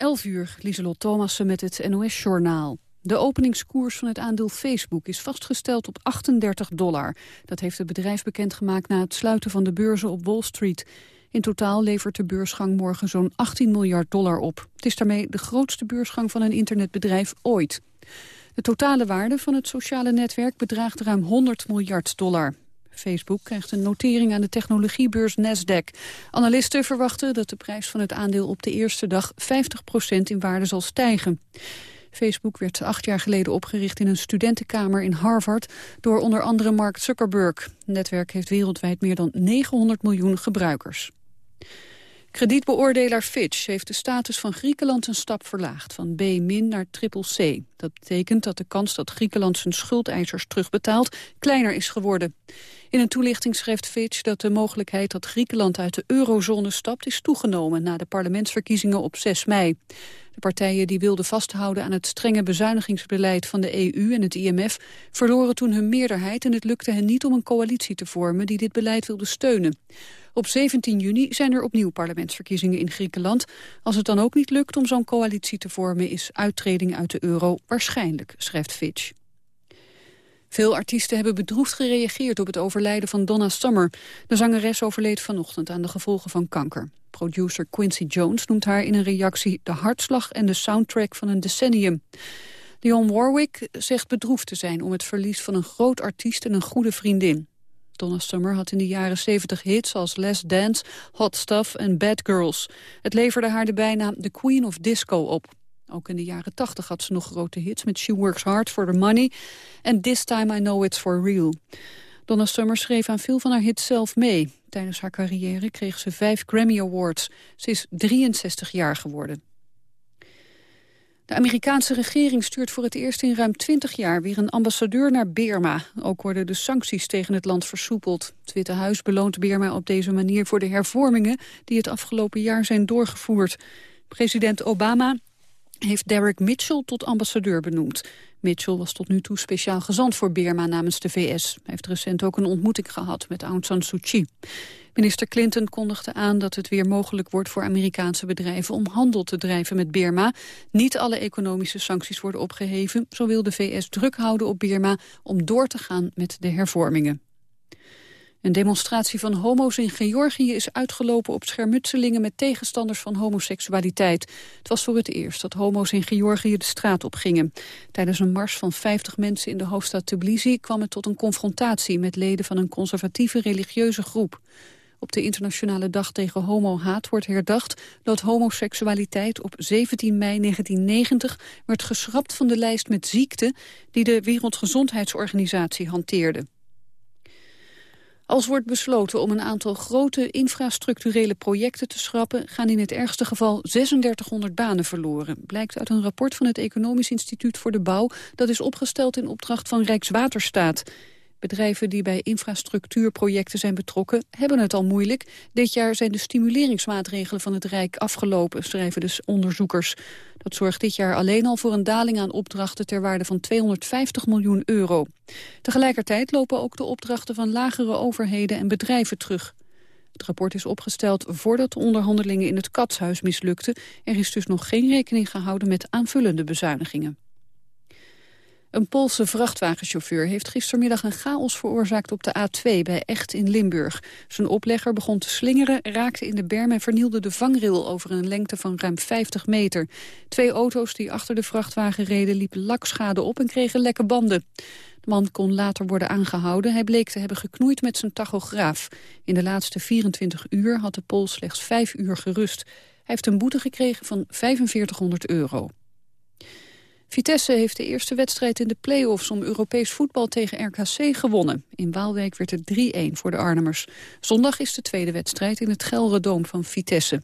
11 uur, Lieselot Thomassen met het NOS-journaal. De openingskoers van het aandeel Facebook is vastgesteld op 38 dollar. Dat heeft het bedrijf bekendgemaakt na het sluiten van de beurzen op Wall Street. In totaal levert de beursgang morgen zo'n 18 miljard dollar op. Het is daarmee de grootste beursgang van een internetbedrijf ooit. De totale waarde van het sociale netwerk bedraagt ruim 100 miljard dollar. Facebook krijgt een notering aan de technologiebeurs Nasdaq. Analisten verwachten dat de prijs van het aandeel op de eerste dag 50% in waarde zal stijgen. Facebook werd acht jaar geleden opgericht in een studentenkamer in Harvard door onder andere Mark Zuckerberg. Het netwerk heeft wereldwijd meer dan 900 miljoen gebruikers. Kredietbeoordelaar Fitch heeft de status van Griekenland een stap verlaagd, van B- naar triple C. Dat betekent dat de kans dat Griekenland zijn schuldeisers terugbetaalt kleiner is geworden. In een toelichting schrijft Fitch dat de mogelijkheid dat Griekenland uit de eurozone stapt is toegenomen na de parlementsverkiezingen op 6 mei. De partijen die wilden vasthouden aan het strenge bezuinigingsbeleid van de EU en het IMF verloren toen hun meerderheid en het lukte hen niet om een coalitie te vormen die dit beleid wilde steunen. Op 17 juni zijn er opnieuw parlementsverkiezingen in Griekenland. Als het dan ook niet lukt om zo'n coalitie te vormen... is uittreding uit de euro waarschijnlijk, schrijft Fitch. Veel artiesten hebben bedroefd gereageerd op het overlijden van Donna Summer. De zangeres overleed vanochtend aan de gevolgen van kanker. Producer Quincy Jones noemt haar in een reactie de hartslag en de soundtrack van een decennium. Dionne Warwick zegt bedroefd te zijn om het verlies van een groot artiest en een goede vriendin. Donna Summer had in de jaren 70 hits als Last Dance, Hot Stuff en Bad Girls. Het leverde haar de bijnaam The Queen of Disco op. Ook in de jaren 80 had ze nog grote hits met She Works Hard for the Money en This Time I Know It's For Real. Donna Summer schreef aan veel van haar hits zelf mee. Tijdens haar carrière kreeg ze vijf Grammy Awards. Ze is 63 jaar geworden. De Amerikaanse regering stuurt voor het eerst in ruim 20 jaar weer een ambassadeur naar Birma. Ook worden de sancties tegen het land versoepeld. Het Witte Huis beloont Birma op deze manier voor de hervormingen die het afgelopen jaar zijn doorgevoerd. President Obama heeft Derek Mitchell tot ambassadeur benoemd. Mitchell was tot nu toe speciaal gezant voor Birma namens de VS. Hij heeft recent ook een ontmoeting gehad met Aung San Suu Kyi. Minister Clinton kondigde aan dat het weer mogelijk wordt voor Amerikaanse bedrijven om handel te drijven met Birma. Niet alle economische sancties worden opgeheven. Zo wil de VS druk houden op Birma om door te gaan met de hervormingen. Een demonstratie van homo's in Georgië is uitgelopen op schermutselingen met tegenstanders van homoseksualiteit. Het was voor het eerst dat homo's in Georgië de straat op gingen. Tijdens een mars van 50 mensen in de hoofdstad Tbilisi kwam het tot een confrontatie met leden van een conservatieve religieuze groep. Op de Internationale Dag tegen Homo-haat wordt herdacht dat homoseksualiteit op 17 mei 1990 werd geschrapt van de lijst met ziekten die de Wereldgezondheidsorganisatie hanteerde. Als wordt besloten om een aantal grote infrastructurele projecten te schrappen... gaan in het ergste geval 3600 banen verloren. Blijkt uit een rapport van het Economisch Instituut voor de Bouw... dat is opgesteld in opdracht van Rijkswaterstaat. Bedrijven die bij infrastructuurprojecten zijn betrokken hebben het al moeilijk. Dit jaar zijn de stimuleringsmaatregelen van het Rijk afgelopen, schrijven de onderzoekers. Dat zorgt dit jaar alleen al voor een daling aan opdrachten ter waarde van 250 miljoen euro. Tegelijkertijd lopen ook de opdrachten van lagere overheden en bedrijven terug. Het rapport is opgesteld voordat de onderhandelingen in het Katshuis mislukten. Er is dus nog geen rekening gehouden met aanvullende bezuinigingen. Een Poolse vrachtwagenchauffeur heeft gistermiddag een chaos veroorzaakt op de A2 bij Echt in Limburg. Zijn oplegger begon te slingeren, raakte in de berm en vernielde de vangrail over een lengte van ruim 50 meter. Twee auto's die achter de vrachtwagen reden liepen lakschade op en kregen lekke banden. De man kon later worden aangehouden. Hij bleek te hebben geknoeid met zijn tachograaf. In de laatste 24 uur had de Pool slechts 5 uur gerust. Hij heeft een boete gekregen van 4500 euro. Vitesse heeft de eerste wedstrijd in de play-offs om Europees voetbal tegen RKC gewonnen. In Waalwijk werd het 3-1 voor de Arnhemmers. Zondag is de tweede wedstrijd in het Gelredoom van Vitesse.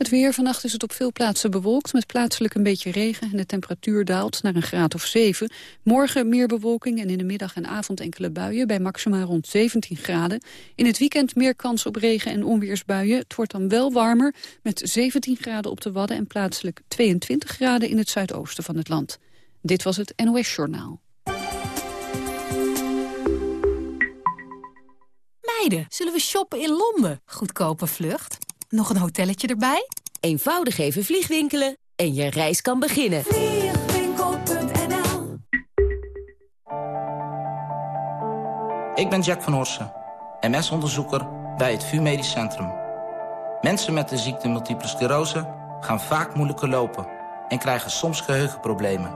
Het weer, vannacht is het op veel plaatsen bewolkt... met plaatselijk een beetje regen en de temperatuur daalt naar een graad of 7. Morgen meer bewolking en in de middag en avond enkele buien... bij maxima rond 17 graden. In het weekend meer kans op regen en onweersbuien. Het wordt dan wel warmer met 17 graden op de Wadden... en plaatselijk 22 graden in het zuidoosten van het land. Dit was het NOS Journaal. Meiden, zullen we shoppen in Londen? Goedkope vlucht. Nog een hotelletje erbij? Eenvoudig even vliegwinkelen en je reis kan beginnen. Vliegwinkel.nl Ik ben Jack van Horsen, MS-onderzoeker bij het VU Medisch Centrum. Mensen met de ziekte multiple sclerose gaan vaak moeilijker lopen... en krijgen soms geheugenproblemen.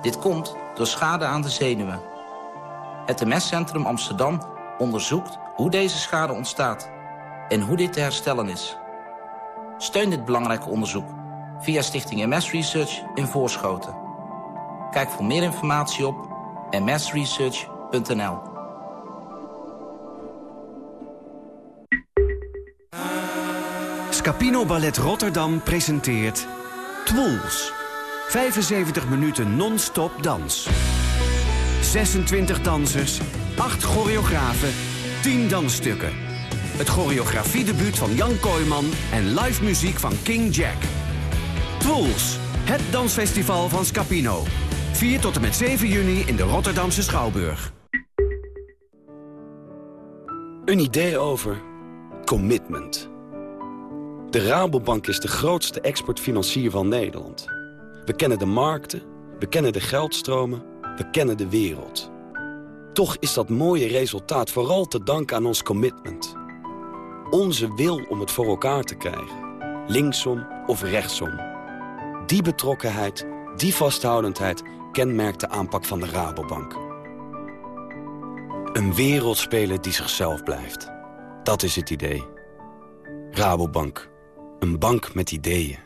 Dit komt door schade aan de zenuwen. Het MS-centrum Amsterdam onderzoekt hoe deze schade ontstaat... en hoe dit te herstellen is. Steun dit belangrijke onderzoek via Stichting MS Research in Voorschoten. Kijk voor meer informatie op msresearch.nl. Scapino Ballet Rotterdam presenteert Twools. 75 minuten non-stop dans. 26 dansers, 8 choreografen, 10 dansstukken. Het choreografiedebuut van Jan Kooijman en live muziek van King Jack. Twools, het dansfestival van Scapino. 4 tot en met 7 juni in de Rotterdamse Schouwburg. Een idee over commitment. De Rabobank is de grootste exportfinancier van Nederland. We kennen de markten, we kennen de geldstromen, we kennen de wereld. Toch is dat mooie resultaat vooral te danken aan ons commitment. Onze wil om het voor elkaar te krijgen. Linksom of rechtsom. Die betrokkenheid, die vasthoudendheid kenmerkt de aanpak van de Rabobank. Een wereldspeler die zichzelf blijft. Dat is het idee. Rabobank. Een bank met ideeën.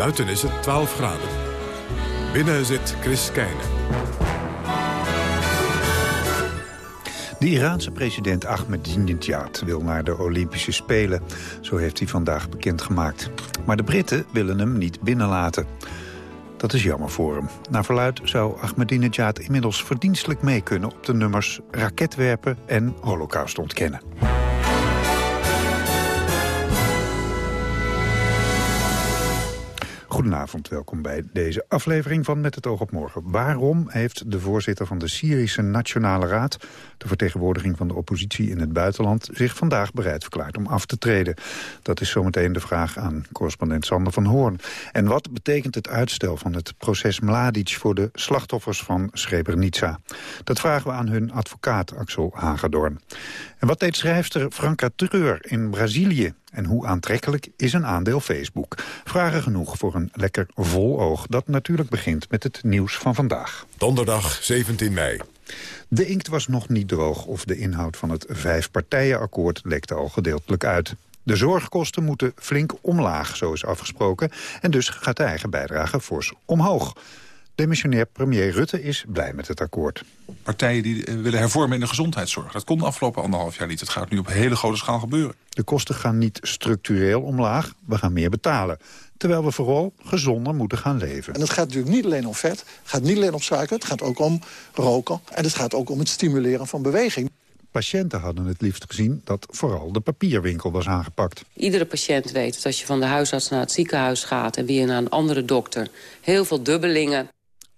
Buiten is het 12 graden. Binnen zit Chris Keijnen. De Iraanse president Ahmadinejad wil naar de Olympische Spelen. Zo heeft hij vandaag bekendgemaakt. Maar de Britten willen hem niet binnenlaten. Dat is jammer voor hem. Naar verluid zou Ahmadinejad inmiddels verdienstelijk mee kunnen... op de nummers raketwerpen en holocaust ontkennen. Goedenavond, welkom bij deze aflevering van Met het oog op morgen. Waarom heeft de voorzitter van de Syrische Nationale Raad... de vertegenwoordiging van de oppositie in het buitenland... zich vandaag bereid verklaard om af te treden? Dat is zometeen de vraag aan correspondent Sander van Hoorn. En wat betekent het uitstel van het proces Mladic... voor de slachtoffers van Srebrenica? Dat vragen we aan hun advocaat Axel Hagedorn. En wat deed schrijfster Franka Treur in Brazilië? En hoe aantrekkelijk is een aandeel Facebook? Vragen genoeg voor een lekker vol oog. Dat natuurlijk begint met het nieuws van vandaag. Donderdag 17 mei. De inkt was nog niet droog of de inhoud van het vijfpartijenakkoord lekte al gedeeltelijk uit. De zorgkosten moeten flink omlaag, zo is afgesproken. En dus gaat de eigen bijdrage fors omhoog. Demissionair premier Rutte is blij met het akkoord. Partijen die eh, willen hervormen in de gezondheidszorg. Dat kon de afgelopen anderhalf jaar niet. Het gaat nu op hele grote schaal gebeuren. De kosten gaan niet structureel omlaag, we gaan meer betalen. Terwijl we vooral gezonder moeten gaan leven. En het gaat natuurlijk niet alleen om vet, het gaat niet alleen om suiker... het gaat ook om roken en het gaat ook om het stimuleren van beweging. Patiënten hadden het liefst gezien dat vooral de papierwinkel was aangepakt. Iedere patiënt weet dat als je van de huisarts naar het ziekenhuis gaat... en weer naar een andere dokter, heel veel dubbelingen...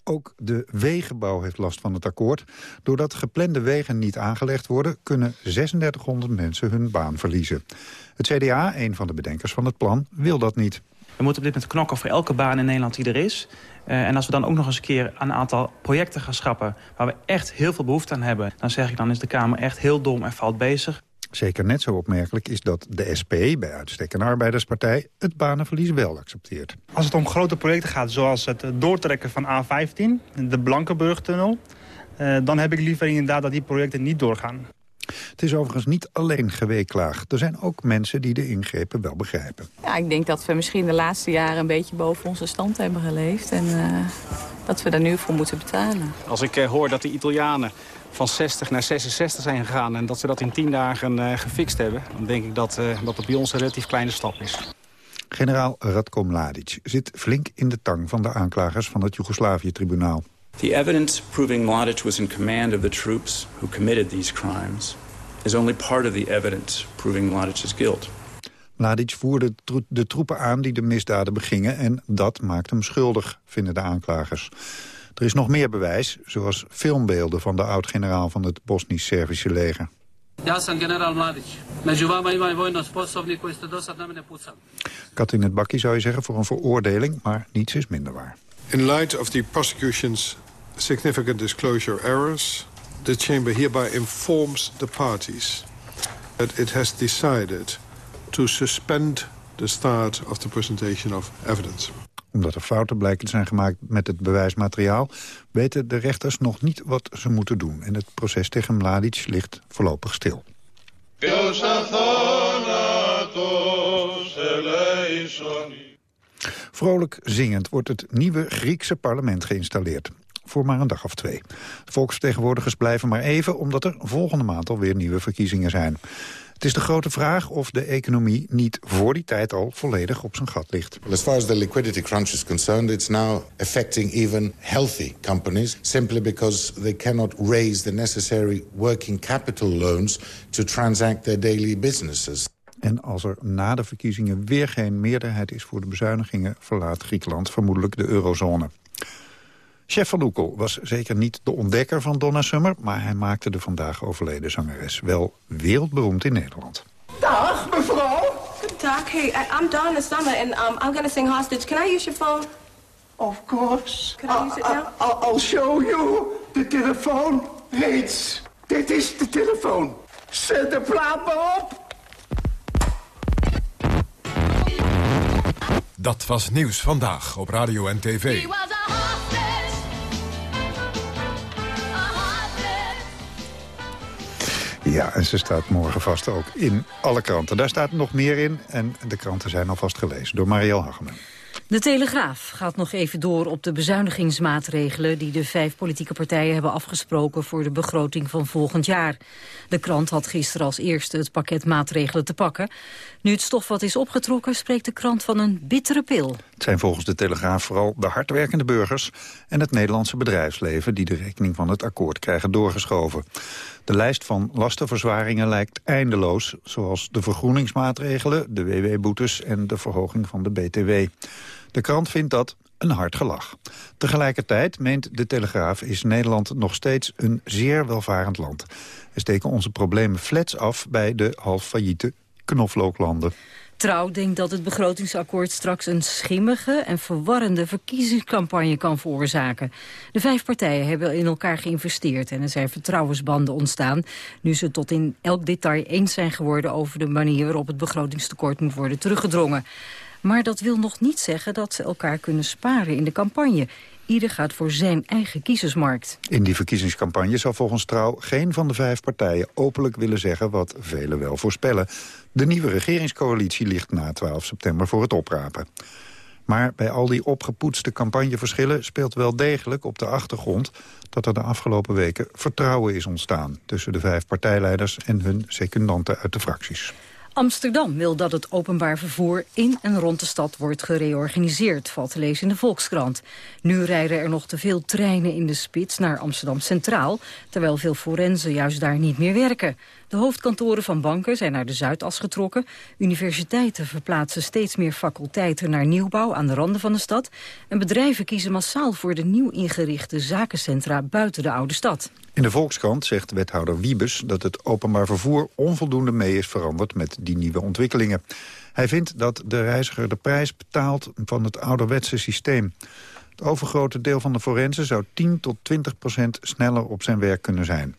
Ook de wegenbouw heeft last van het akkoord. Doordat geplande wegen niet aangelegd worden... kunnen 3600 mensen hun baan verliezen. Het CDA, een van de bedenkers van het plan, wil dat niet. We moeten op dit moment knokken voor elke baan in Nederland die er is. Uh, en als we dan ook nog eens een keer een aantal projecten gaan schrappen... waar we echt heel veel behoefte aan hebben... dan zeg ik dan is de Kamer echt heel dom en fout bezig. Zeker net zo opmerkelijk is dat de SP, bij uitstek een arbeiderspartij... het banenverlies wel accepteert. Als het om grote projecten gaat, zoals het doortrekken van A15... de Blankenburgtunnel... Uh, dan heb ik liever inderdaad dat die projecten niet doorgaan. Het is overigens niet alleen geweeklaag. Er zijn ook mensen die de ingrepen wel begrijpen. Ja, ik denk dat we misschien de laatste jaren een beetje boven onze stand hebben geleefd. En uh, dat we daar nu voor moeten betalen. Als ik uh, hoor dat de Italianen van 60 naar 66 zijn gegaan... en dat ze dat in 10 dagen uh, gefixt hebben... dan denk ik dat, dat het bij ons een relatief kleine stap is. Generaal Radko Mladic zit flink in de tang van de aanklagers van het Joegoslavië-tribunaal. The evidence proving Mladic was in command of the troops who committed these crimes is only part of the evidence proving Mladic's guilt. Mladic voerde de troepen aan die de misdaden begingen en dat maakt hem schuldig, vinden de aanklagers. Er is nog meer bewijs, zoals filmbeelden van de oud-generaal van het Bosnisch-Servische leger. Kat in het bakkie zou je zeggen voor een veroordeling, maar niets is minder waar. In light of the prosecution's significant disclosure errors, the chamber hereby informs the parties that it has decided to suspend the start of the presentation of evidence omdat er fouten blijken zijn gemaakt met het bewijsmateriaal... weten de rechters nog niet wat ze moeten doen. En het proces tegen Mladic ligt voorlopig stil. Vrolijk zingend wordt het nieuwe Griekse parlement geïnstalleerd. Voor maar een dag of twee. De volksvertegenwoordigers blijven maar even... omdat er volgende maand alweer nieuwe verkiezingen zijn. Het is de grote vraag of de economie niet voor die tijd al volledig op zijn gat ligt. Well, as far as the liquidity crunch is concerned, it's now affecting even healthy companies simply because they cannot raise the necessary working capital loans to transact their daily businesses. En als er na de verkiezingen weer geen meerderheid is voor de bezuinigingen... verlaat Griekenland vermoedelijk de eurozone. Chef van Oekel was zeker niet de ontdekker van Donna Summer... maar hij maakte de vandaag overleden zangeres wel wereldberoemd in Nederland. Dag, mevrouw. Dag, hey, I'm Donna Summer and um, I'm gonna sing Hostage. Can I use your phone? Of course. Can I use it now? I'll, I'll show you. De telefoon reeds. Dit is de telefoon. Zet de plaat maar op. Dat was Nieuws Vandaag op Radio en TV. Ja, en ze staat morgen vast ook in alle kranten. Daar staat nog meer in en de kranten zijn alvast gelezen door Marielle Hageman. De Telegraaf gaat nog even door op de bezuinigingsmaatregelen... die de vijf politieke partijen hebben afgesproken voor de begroting van volgend jaar. De krant had gisteren als eerste het pakket maatregelen te pakken. Nu het stof wat is opgetrokken, spreekt de krant van een bittere pil. Het zijn volgens de Telegraaf vooral de hardwerkende burgers... en het Nederlandse bedrijfsleven die de rekening van het akkoord krijgen doorgeschoven. De lijst van lastenverzwaringen lijkt eindeloos... zoals de vergroeningsmaatregelen, de WW-boetes en de verhoging van de BTW. De krant vindt dat een hard gelach. Tegelijkertijd, meent de Telegraaf, is Nederland nog steeds een zeer welvarend land. We steken onze problemen flats af bij de half failliete knoflooklanden. Trouw denkt dat het begrotingsakkoord straks een schimmige en verwarrende verkiezingscampagne kan veroorzaken. De vijf partijen hebben in elkaar geïnvesteerd en er zijn vertrouwensbanden ontstaan, nu ze tot in elk detail eens zijn geworden over de manier waarop het begrotingstekort moet worden teruggedrongen. Maar dat wil nog niet zeggen dat ze elkaar kunnen sparen in de campagne. Ieder gaat voor zijn eigen kiezersmarkt. In die verkiezingscampagne zal volgens Trouw geen van de vijf partijen openlijk willen zeggen wat velen wel voorspellen. De nieuwe regeringscoalitie ligt na 12 september voor het oprapen. Maar bij al die opgepoetste campagneverschillen speelt wel degelijk op de achtergrond dat er de afgelopen weken vertrouwen is ontstaan tussen de vijf partijleiders en hun secundanten uit de fracties. Amsterdam wil dat het openbaar vervoer in en rond de stad wordt gereorganiseerd, valt te lezen in de Volkskrant. Nu rijden er nog te veel treinen in de spits naar Amsterdam Centraal, terwijl veel forensen juist daar niet meer werken. De hoofdkantoren van banken zijn naar de Zuidas getrokken. Universiteiten verplaatsen steeds meer faculteiten naar nieuwbouw aan de randen van de stad. En bedrijven kiezen massaal voor de nieuw ingerichte zakencentra buiten de oude stad. In de Volkskrant zegt wethouder Wiebes dat het openbaar vervoer onvoldoende mee is veranderd met die nieuwe ontwikkelingen. Hij vindt dat de reiziger de prijs betaalt van het ouderwetse systeem. Het overgrote deel van de forensen zou 10 tot 20 procent sneller op zijn werk kunnen zijn.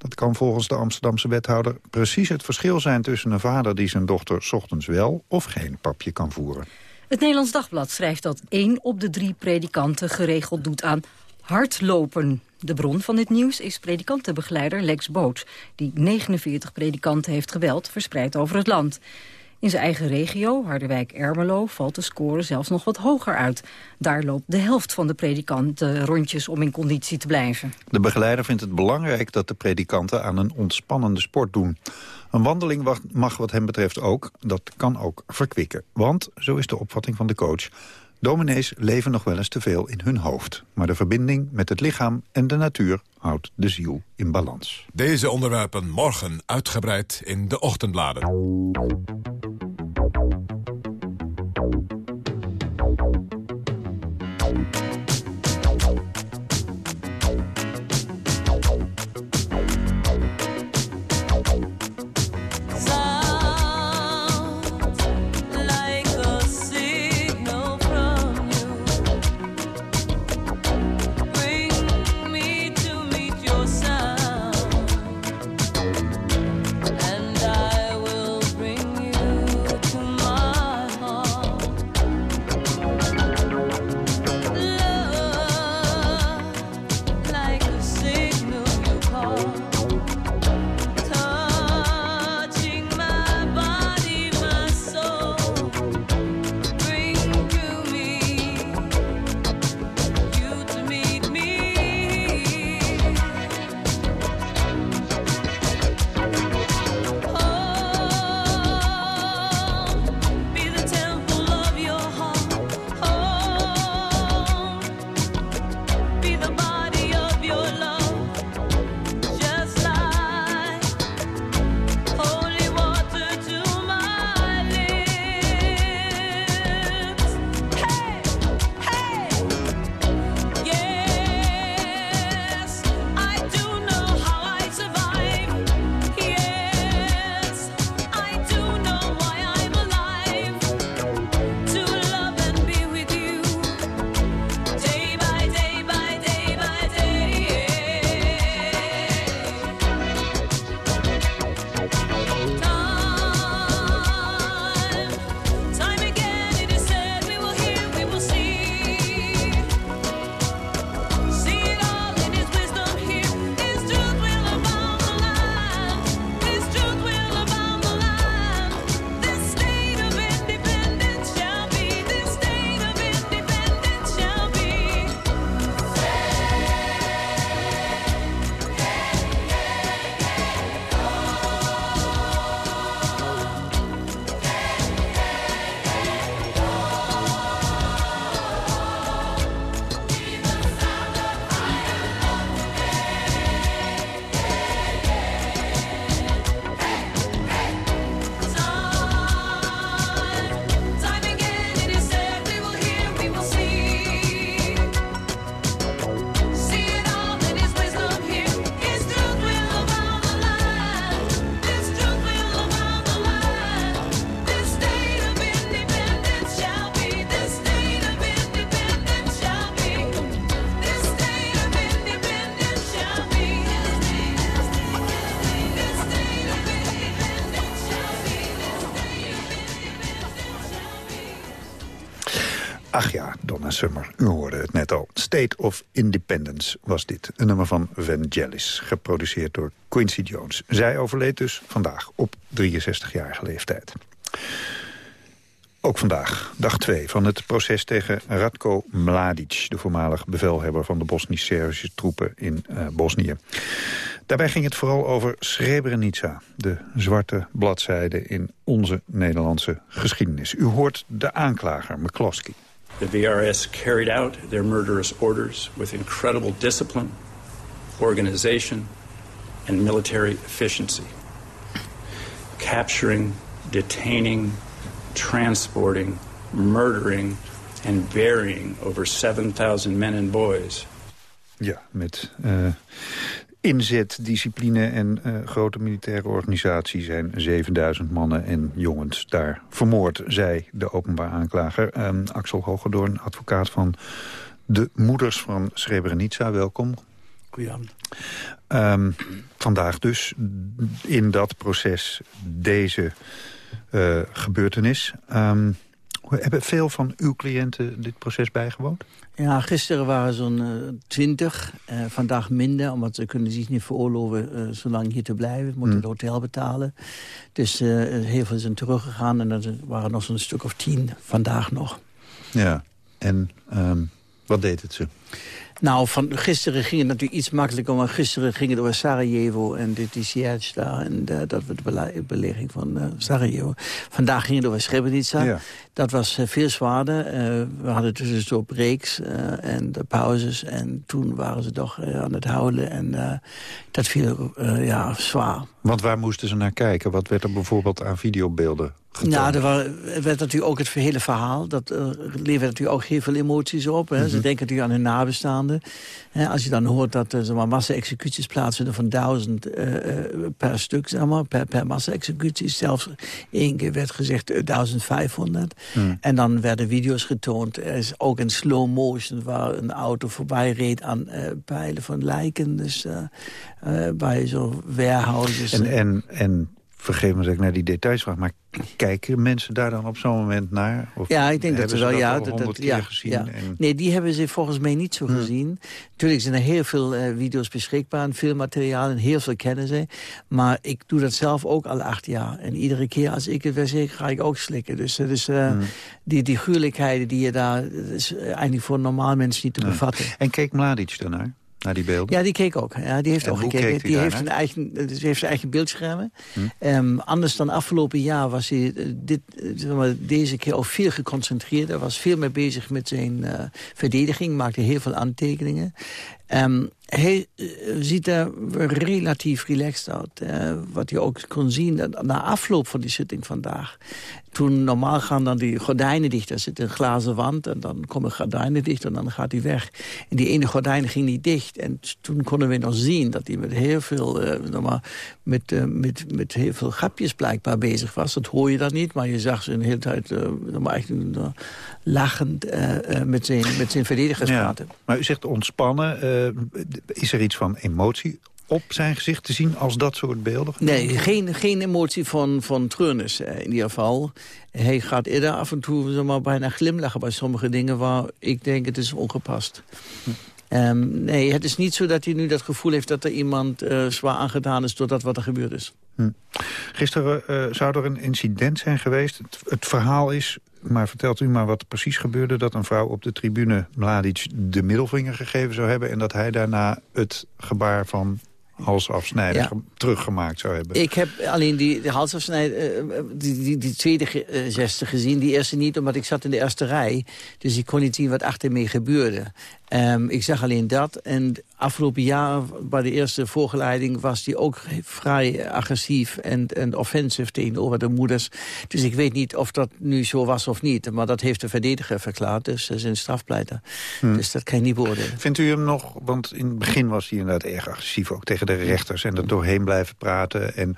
Dat kan volgens de Amsterdamse wethouder precies het verschil zijn tussen een vader die zijn dochter ochtends wel of geen papje kan voeren. Het Nederlands Dagblad schrijft dat één op de drie predikanten geregeld doet aan hardlopen. De bron van dit nieuws is predikantenbegeleider Lex Boot... die 49 predikanten heeft geweld verspreid over het land. In zijn eigen regio, Harderwijk-Ermelo, valt de score zelfs nog wat hoger uit. Daar loopt de helft van de predikanten rondjes om in conditie te blijven. De begeleider vindt het belangrijk dat de predikanten aan een ontspannende sport doen. Een wandeling mag wat hem betreft ook, dat kan ook verkwikken. Want, zo is de opvatting van de coach... Dominees leven nog wel eens te veel in hun hoofd. Maar de verbinding met het lichaam en de natuur houdt de ziel in balans. Deze onderwerpen morgen uitgebreid in de ochtendbladen. Bye. Summer, u hoorde het net al. State of Independence was dit. Een nummer van Vangelis, geproduceerd door Quincy Jones. Zij overleed dus vandaag op 63-jarige leeftijd. Ook vandaag, dag 2 van het proces tegen Radko Mladic... de voormalig bevelhebber van de Bosnisch-Servische troepen in uh, Bosnië. Daarbij ging het vooral over Srebrenica, de zwarte bladzijde in onze Nederlandse geschiedenis. U hoort de aanklager, McCloskey. The VRS carried out their murderous orders with incredible discipline, organization, and military efficiency. Capturing, detaining, transporting, murdering, and burying over 7,000 men and boys. Ja, met uh, inzet, discipline en uh, grote militaire organisatie zijn 7000 mannen en jongens daar vermoord, zei de openbaar aanklager. Um, Axel Hogedoorn, advocaat van de moeders van Srebrenica. Welkom. Goedenavond. Um, vandaag dus in dat proces deze uh, gebeurtenis. Um, Hebben veel van uw cliënten dit proces bijgewoond? Ja, gisteren waren zo'n uh, twintig. Uh, vandaag minder, omdat ze kunnen zich niet veroorloven uh, zo lang hier te blijven. Moeten mm. het hotel betalen. Dus heel veel zijn teruggegaan en er waren nog zo'n stuk of tien vandaag nog. Ja, en um, wat deed het ze? Nou, van gisteren ging het natuurlijk iets makkelijker. Maar gisteren ging het over Sarajevo en de TCH daar. En uh, dat was de beleging van uh, Sarajevo. Vandaag ging het over Srebrenica. Ja. Dat was uh, veel zwaarder. we hadden tussendoor breaks en de pauzes. En toen waren ze toch aan het houden. En dat viel ja, zwaar. Want waar moesten ze naar kijken? Wat werd er bijvoorbeeld aan videobeelden getoond? Nou, er, werd natuurlijk ook het hele verhaal. Dat uh, levert natuurlijk ook heel veel emoties op. Hè. Ze mhm. denken natuurlijk aan hun nabestaanden. als je dan hoort dat er uh, massa-executies plaatsvinden van duizend uh, per stuk, zeg maar, per, per massa-executie. Zelfs één keer werd gezegd 1500. Mhm. En dan werden video's getoond. Er is ook in slow motion waar een auto voorbij reed aan pijlen van lijken. Dus bij zo'n warehouses. En, en, en vergeef me dat ik naar die details vraag, maar kijken mensen daar dan op zo'n moment naar? Of ja, ik denk dat ze wel, ja. Dat, dat, ja, gezien ja. Nee, die hebben ze volgens mij niet zo hm. gezien. Natuurlijk zijn er heel veel uh, video's beschikbaar en veel materiaal en heel veel kennen ze. Maar ik doe dat zelf ook al acht jaar. En iedere keer als ik het weer zeg, ga ik ook slikken. Dus, dus uh, hm. die, die gruwelijkheden die je daar, is eigenlijk voor normaal mensen niet te bevatten. En keek Mladic daarnaar? Naar die beelden? Ja, die keek ook. Ja, die heeft ook gekeken. Die, heeft, een eigen, die heeft zijn eigen beeldschermen. Hm. Um, anders dan afgelopen jaar was hij uh, dit, uh, zeg maar, deze keer ook veel geconcentreerder. was veel meer bezig met zijn uh, verdediging. Maakte heel veel aantekeningen. Um, hij ziet er relatief relaxed uit. Wat je ook kon zien na afloop van die zitting vandaag. Toen normaal gaan dan die gordijnen dicht. Er zit een glazen wand en dan komen gordijnen dicht en dan gaat hij weg. En die ene gordijn ging niet dicht. En toen konden we nog zien dat hij met heel veel, uh, normaal, met, uh, met, met heel veel grapjes blijkbaar bezig was. Dat hoor je dan niet, maar je zag ze een hele tijd uh, normaal, echt, lachend met, zijn, met zijn verdedigers ja. praten. Maar u zegt ontspannen. is er iets van emotie op zijn gezicht te zien als dat soort beelden? Nee, geen, geen emotie van, van treurnis in ieder geval. Hij gaat eerder af en toe zeg maar, bijna glimlachen bij sommige dingen... waar ik denk het is ongepast. Hm. Um, nee, het is niet zo dat hij nu dat gevoel heeft dat er iemand uh, zwaar aangedaan is door dat wat er gebeurd is. Hm. Gisteren uh, zou er een incident zijn geweest. Het, het, verhaal is, maar vertelt u maar wat er precies gebeurde... dat een vrouw op de tribune Mladic de middelvinger gegeven zou hebben... en dat hij daarna het gebaar van halsafsnijder ja. teruggemaakt zou hebben. Ik heb alleen die, die halsafsnijder, uh, die, die, die, tweede geste gezien. Die eerste niet, omdat ik zat in de eerste rij. Dus ik kon niet zien wat achter me gebeurde. Um, ik zag alleen dat. En afgelopen jaar, bij de eerste voorgeleiding... was die ook vrij agressief en, en offensief tegenover de moeders. Dus ik weet niet of dat nu zo was of niet. Maar dat heeft de verdediger verklaard, dus dat is een strafpleiter. Hmm. Dus dat kan je niet beoordelen. Vindt u hem nog, want in het begin was hij inderdaad erg agressief... ook tegen de rechters en er doorheen blijven praten... en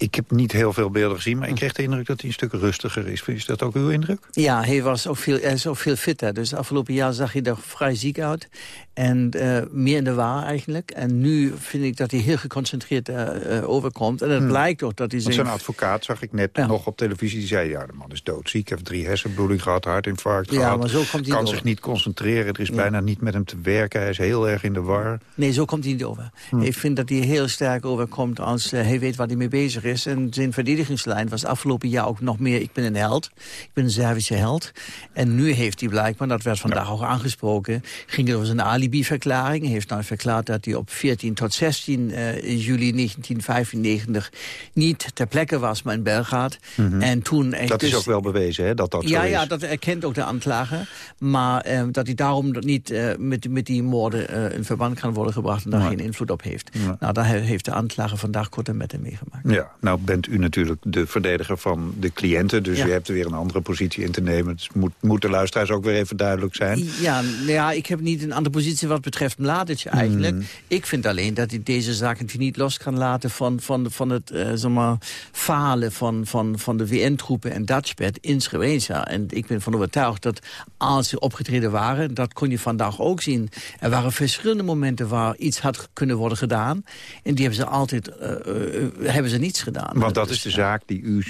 ik heb niet heel veel beelden gezien, maar ik kreeg de indruk dat hij een stuk rustiger is. Is dat ook uw indruk? Ja, hij, was ook veel, hij is ook veel fitter. Dus afgelopen jaar zag hij er vrij ziek uit. En uh, meer in de waar eigenlijk. En nu vind ik dat hij heel geconcentreerd uh, overkomt. En het hmm. blijkt ook dat hij... Zijn... zijn advocaat zag ik net nog op televisie. Die zei, ja, de man is doodziek. Heeft drie hersenbloeding gehad, hartinfarct ja, gehad. Maar zo komt hij kan zich niet concentreren. Er is bijna niet met hem te werken. Hij is heel erg in de war. Nee, zo komt hij niet over. Hmm. Ik vind dat hij heel sterk overkomt als hij weet waar hij mee bezig is. En zijn verdedigingslijn was afgelopen jaar ook nog meer... ik ben een held, ik ben een Servische held. En nu heeft hij blijkbaar, dat werd vandaag ook aangesproken... ging over zijn alibi-verklaring. Hij heeft nou verklaard dat hij op 14 tot 16 uh, juli 1995... niet ter plekke was, maar in Belgrad. Mm En toen dat is dus- ook wel bewezen, hè, dat dat ja, is. Ja, dat erkent ook de aanklager. Maar uh, dat hij daarom niet uh, met, met die moorden in verband kan worden gebracht... en daar geen invloed op heeft. Nou, daar heeft de aanklager vandaag kort en met hem meegemaakt. Ja, nou bent u natuurlijk de verdediger van de cliënten. Dus ja. u hebt er weer een andere positie in te nemen. Dus moet, moet de luisteraars ook weer even duidelijk zijn. Ja, nou ja, ik heb niet een andere positie wat betreft Mladic eigenlijk. Hmm. Ik vind alleen dat hij deze zaken niet los kan laten... van, van, van het uh, zeg maar, falen van, van, van de VN-troepen en Dutchbed in Srebrenica. En ik ben van overtuigd dat als ze opgetreden waren... dat kon je vandaag ook zien. Er waren verschillende momenten waar iets had kunnen worden gedaan. En die hebben ze altijd uh, uh, hebben ze niets gedaan gedaan. Want dat is de zaak die u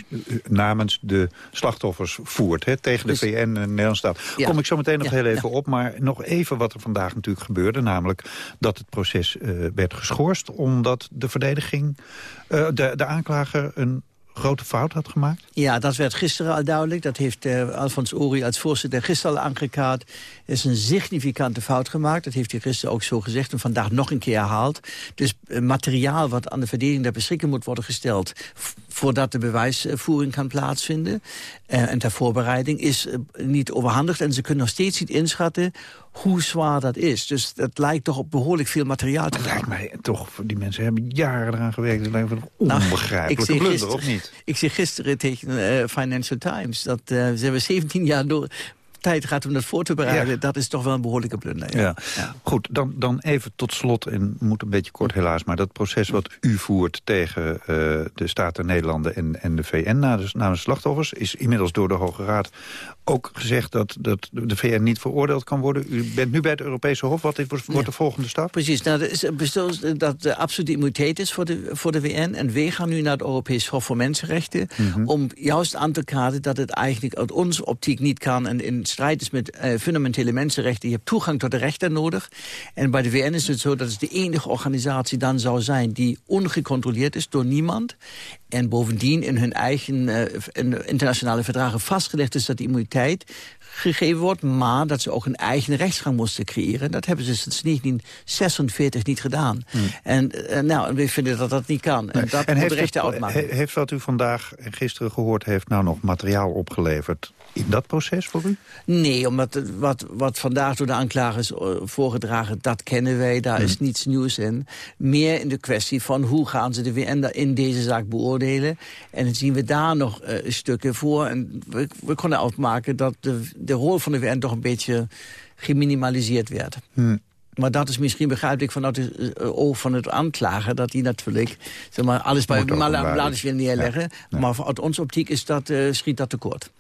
namens de slachtoffers voert, hè, tegen de VN en de Nederlandse staat. Kom ik zo meteen nog heel even op, maar nog even wat er vandaag natuurlijk gebeurde. Namelijk dat het proces werd geschorst omdat de verdediging, de, de aanklager een grote fout had gemaakt? Ja, dat werd gisteren al duidelijk. Dat heeft uh, Alfons Ori als voorzitter gisteren al aangekaart. Er is een significante fout gemaakt. Dat heeft hij gisteren ook zo gezegd en vandaag nog een keer herhaald. Dus uh, materiaal wat aan de verdediging ter beschikking moet worden gesteld... voordat de bewijsvoering kan plaatsvinden uh, en ter voorbereiding... is niet overhandigd en ze kunnen nog steeds niet inschatten hoe zwaar dat is. Dus dat lijkt toch op behoorlijk veel materiaal te lijkt mij toch, die mensen hebben jaren eraan gewerkt. Dat lijkt me nou, onbegrijpelijk. Nou, blunder, of niet? Ik zeg gisteren tegen uh, Financial Times... dat uh, ze hebben 17 jaar door, tijd gaat om dat voor te bereiden... dat is toch wel een behoorlijke blunder. Ja. ja. Goed, dan, dan even tot slot, en moet een beetje kort helaas... maar dat proces wat u voert tegen uh, de Staten Nederlanden en, en de VN... namens, namens slachtoffers, is inmiddels door de Hoge Raad ook gezegd... dat, dat de VN niet veroordeeld kan worden. U bent nu bij het Europese Hof. Wat wordt ja. de volgende stap? Precies, nou, dat, is, dat de absolute immuniteit is voor de, voor de VN. En wij gaan nu naar het Europees Hof voor Mensenrechten... Mm -hmm. om juist aan te kaarten dat het eigenlijk uit onze optiek niet kan... en in strijd is met uh, fundamentele mensenrechten. Je hebt toegang tot de rechten nodig. En bij de VN is het zo dat het de enige organisatie dan zou zijn... die ongecontroleerd is door niemand. En bovendien in hun eigen uh, in internationale verdragen vastgelegd is... dat die immuniteit gegeven wordt, maar dat ze ook een eigen rechtsgang moesten creëren. Dat hebben ze sinds 1946 niet gedaan. Hmm. En uh, nou, we vinden dat dat niet kan. En dat en moet de uitmaken. heeft wat u vandaag en gisteren gehoord heeft nou nog materiaal opgeleverd in dat proces voor u? Nee, omdat wat, wat vandaag door de aanklagers uh, voorgedragen, dat kennen wij. Daar is niets nieuws in. Meer in de kwestie van hoe gaan ze de WN in deze zaak beoordelen. En dan zien we daar nog uh, stukken voor. En we, we konden uitmaken dat de, de rol van de WN toch een beetje geminimaliseerd werd. Hmm. Maar dat is misschien begrijpelijk vanuit het oog van het aanklager... dat hij natuurlijk zeg maar, alles bij Malabladis wil neerleggen. Ja, ja. Maar uit onze optiek is dat, uh, schiet dat tekort.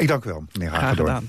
Ik dank u wel, meneer Graag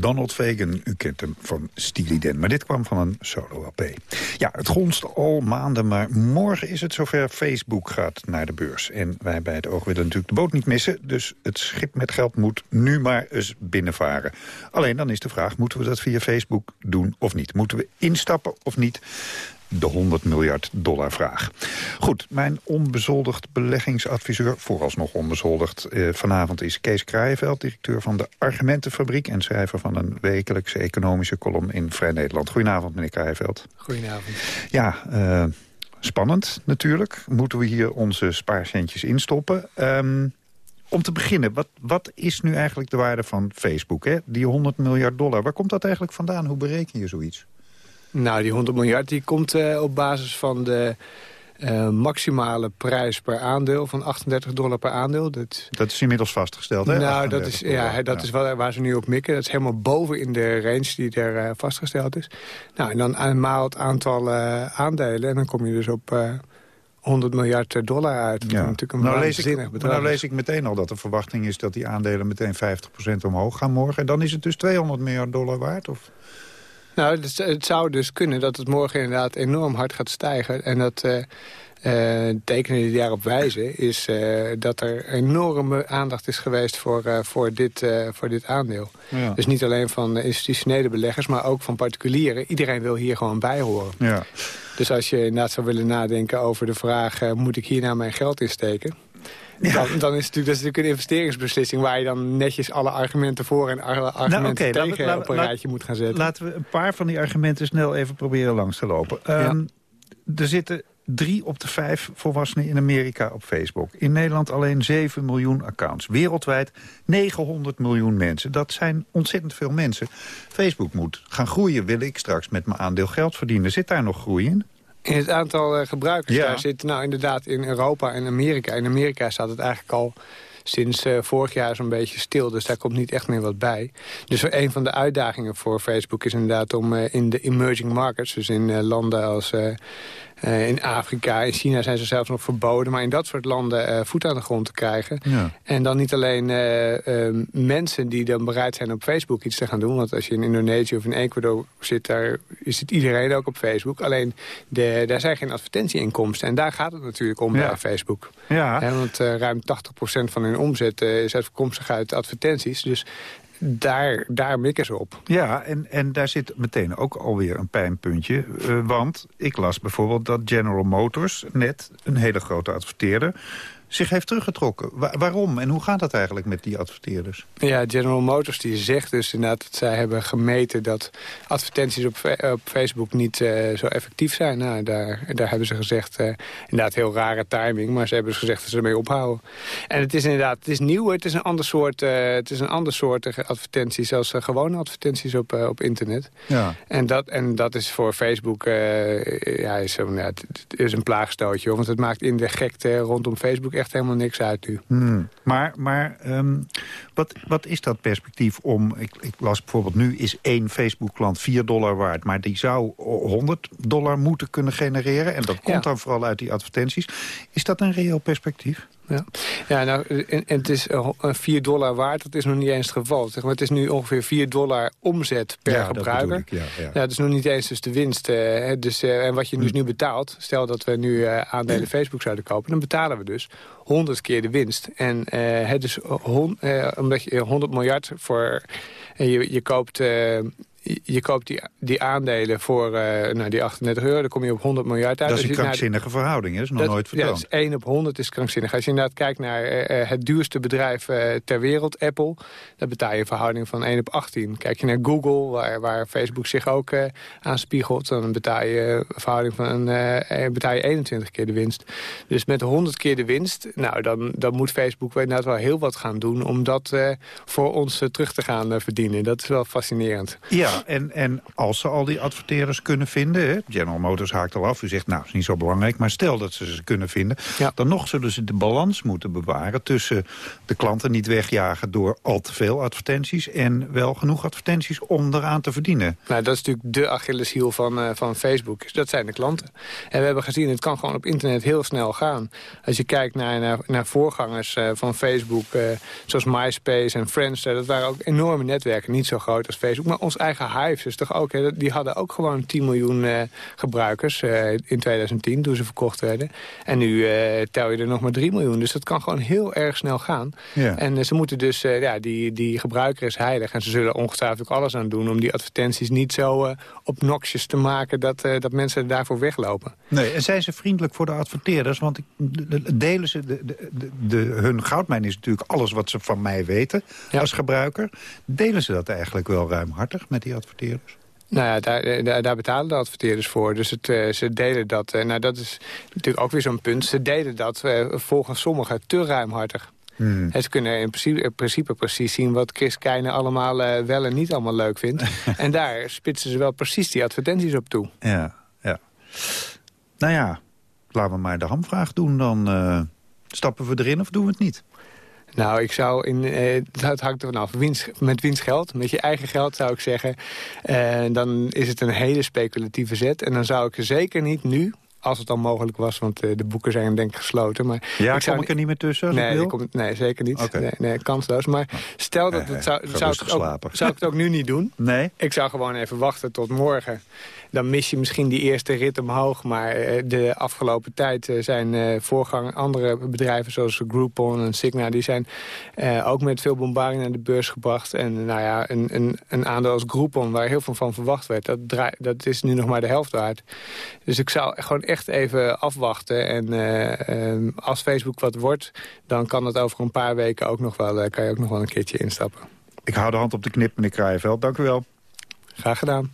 Donald Fagan, u kent hem van Steely Dan. Maar dit kwam van een solo-LP. Ja, het gonst al maanden, maar morgen is het zover. Facebook gaat naar de beurs. En wij bij het oog willen natuurlijk de boot niet missen. Dus het schip met geld moet nu maar eens binnenvaren. Alleen dan is de vraag, moeten we dat via Facebook doen of niet? Moeten we instappen of niet? De 100 miljard dollar vraag. Goed, mijn onbezoldigd beleggingsadviseur, vooralsnog onbezoldigd... Eh, vanavond is Kees Kraaienveld, directeur van de Argumentenfabriek... en schrijver van een wekelijkse economische column in Vrij Nederland. Goedenavond, meneer Kraaienveld. Goedenavond. Ja, uh, spannend natuurlijk. Moeten we hier onze spaarcentjes instoppen... Um, om te beginnen, wat, wat is nu eigenlijk de waarde van Facebook? Hè? Die 100 miljard dollar, waar komt dat eigenlijk vandaan? Hoe bereken je zoiets? Nou, die 100 miljard die komt uh, op basis van de uh, maximale prijs per aandeel van 38 dollar per aandeel. Dat, dat is inmiddels vastgesteld, hè? Nou, dat is, ja, dat is wel waar ze nu op mikken. Dat is helemaal boven in de range die er uh, vastgesteld is. Nou, en dan eenmaal het aantal aandelen. En dan kom je dus op 100 miljard dollar uit. Ja. natuurlijk een nou lees, ik, bedrag nou lees ik meteen al dat de verwachting is... dat die aandelen meteen 50% omhoog gaan morgen. En dan is het dus 200 miljard dollar waard? Of? Nou, het, het, zou dus kunnen dat het morgen inderdaad enorm hard gaat stijgen. En dat uh, uh, tekenen die daarop wijzen... is uh, dat er enorme aandacht is geweest voor, voor, dit, voor dit aandeel. Ja. Dus niet alleen van institutionele beleggers, maar ook van particulieren. Iedereen wil hier gewoon bij horen. Ja. Dus als je inderdaad zou willen nadenken over de vraag... moet ik hier nou mijn geld in steken? Dan, dan, is het natuurlijk, dat is natuurlijk een investeringsbeslissing... waar je dan netjes alle argumenten voor en alle argumenten nou, tegen op een rijtje moet gaan zetten. Laten we een paar van die argumenten snel even proberen langs te lopen. Ehm, er zitten drie op de vijf volwassenen in Amerika op Facebook. In Nederland alleen 7 miljoen accounts. Wereldwijd 900 miljoen mensen. Dat zijn ontzettend veel mensen. Facebook moet gaan groeien. Wil ik straks met mijn aandeel geld verdienen? Zit daar nog groei in? In het aantal uh, gebruikers daar zit nou inderdaad in Europa en Amerika. In Amerika staat het eigenlijk al sinds uh, vorig jaar zo'n beetje stil. Dus daar komt niet echt meer wat bij. Dus een van de uitdagingen voor Facebook is inderdaad om uh, in de emerging markets... dus in landen als uh, in Afrika, in China zijn ze zelfs nog verboden. Maar in dat soort landen uh, voet aan de grond te krijgen. Ja. En dan niet alleen uh, mensen die dan bereid zijn op Facebook iets te gaan doen. Want als je in Indonesië of in Ecuador zit, daar is het iedereen ook op Facebook. Alleen de, daar zijn geen advertentieinkomsten. En daar gaat het natuurlijk om bij Facebook. Ja. want ruim 80% van hun omzet is afkomstig uit advertenties. Dus daar, daar mikken ze op. Ja, en, en daar zit meteen ook alweer een pijnpuntje. Uh, want ik las bijvoorbeeld dat General Motors net een hele grote adverteerder zich heeft teruggetrokken. waarom en hoe gaat dat eigenlijk met die adverteerders? Ja, General Motors die zegt dus inderdaad dat zij hebben gemeten... dat advertenties op, op Facebook niet uh, zo effectief zijn. Nou, daar, daar hebben ze gezegd, uh, inderdaad heel rare timing... maar ze hebben dus gezegd dat ze ermee ophouden. En het is inderdaad, het is nieuw, het is een ander soort, uh, het is een ander soort advertenties... als gewone advertenties op, op internet. Ja. En, dat, en dat is voor Facebook ja, is, ja, het is een plaagstootje. Want het maakt in de gekte rondom Facebook echt helemaal niks uit nu. Hmm. Maar, maar um, wat, wat is dat perspectief om... Ik, ik las bijvoorbeeld nu is één Facebook-klant 4 dollar waard... maar die zou 100 dollar moeten kunnen genereren. En dat komt dan vooral uit die advertenties. Is dat een reëel perspectief? Ja, ja nou, en, het is 4 dollar waard, dat is nog niet eens het geval. Zeg maar, het is nu ongeveer 4 dollar omzet per gebruiker. ja, ja. ja, dat is nog niet eens dus de winst. Uh, dus, uh, en wat je dus nu betaalt, stel dat we nu uh, aandelen Facebook zouden kopen... dan betalen we dus 100 keer de winst. En het dus hon, omdat je 100 miljard voor... je, je koopt je koopt die, die aandelen voor uh, nou, die 38 euro, dan kom je op 100 miljard uit. Dat is een krankzinnige verhouding, hè? is nog nooit vertoond. Ja, is 1 op 100 is krankzinnig. Als je inderdaad kijkt naar uh, het duurste bedrijf uh, ter wereld, Apple... dan betaal je een verhouding van 1 op 18. Kijk je naar Google, waar, waar Facebook zich ook aan spiegelt... dan betaal je een verhouding van betaal je 21 keer de winst. Dus met 100 keer de winst, nou, dan, dan moet Facebook inderdaad wel heel wat gaan doen... om dat voor ons terug te gaan verdienen. Dat is wel fascinerend. Ja, Ja, en, en als ze al die adverteerders kunnen vinden... Hè, General Motors haakt al af, u zegt nou, is niet zo belangrijk... maar stel dat ze ze kunnen vinden... dan nog zullen ze de balans moeten bewaren... tussen de klanten niet wegjagen door al te veel advertenties... en wel genoeg advertenties om eraan te verdienen. Nou, dat is natuurlijk de Achilleshiel van, uh, van Facebook. Dat zijn de klanten. En we hebben gezien, het kan gewoon op internet heel snel gaan. Als je kijkt naar, naar, naar voorgangers uh, van Facebook... Uh, zoals MySpace en Friendster... dat waren ook enorme netwerken, niet zo groot als Facebook... maar ons eigen Hive is toch ook... Hè, die hadden ook gewoon 10 miljoen gebruikers in 2010... toen ze verkocht werden. En nu tel je er nog maar 3 miljoen. Dus dat kan gewoon heel erg snel gaan. Ja. En ze moeten dus... ja, die, die gebruiker is heilig. En ze zullen ongetwijfeld alles aan doen... om die advertenties niet zo obnoxious te maken... dat, dat mensen daarvoor weglopen. Nee, en zijn ze vriendelijk voor de adverteerders? Want ik, delen ze... De, de, de, hun goudmijn is natuurlijk alles wat ze van mij weten als gebruiker. Delen ze dat eigenlijk wel ruimhartig met die adverteerders? Nou ja, daar, daar, daar, betalen de adverteerders voor. Dus het, uh, ze delen dat. Uh, nou, dat is natuurlijk ook weer zo'n punt. Ze delen dat volgens sommigen te ruimhartig. Hmm. En ze kunnen in principe, in principe, precies zien wat Chris Keijne allemaal wel en niet allemaal leuk vindt. en daar spitsen ze wel precies die advertenties op toe. Ja, ja. Nou ja, laten we maar de hamvraag doen. Dan stappen we erin of doen we het niet? Nou, ik zou in, eh, dat hangt er vanaf. Winst, met winstgeld, met je eigen geld zou ik zeggen. Uh, dan is het een hele speculatieve zet. En dan zou ik zeker niet nu, als het dan mogelijk was, want uh, de boeken zijn denk ik gesloten. Maar ja, ik zou kom ik er niet meer tussen? Nee, kom, nee, zeker niet. Okay. Nee, nee, kansloos. Maar stel dat het zou, zou, ik ook, zou ik het ook nu niet doen. Nee? Ik zou gewoon even wachten tot morgen dan mis je misschien die eerste rit omhoog. Maar eh, de afgelopen tijd eh, zijn voorgang andere bedrijven zoals Groupon en Signa... die zijn ook met veel bombarding naar de beurs gebracht. En nou ja, een, een, een aandeel als Groupon, waar heel veel van verwacht werd... Dat, dat is nu nog maar de helft waard. Dus ik zou gewoon echt even afwachten. En ehm, als Facebook wat wordt, dan kan het over een paar weken ook nog wel... kan je ook nog wel een keertje instappen. Ik hou de hand op de knip, meneer Kraaienveld. Dank u wel. Graag gedaan.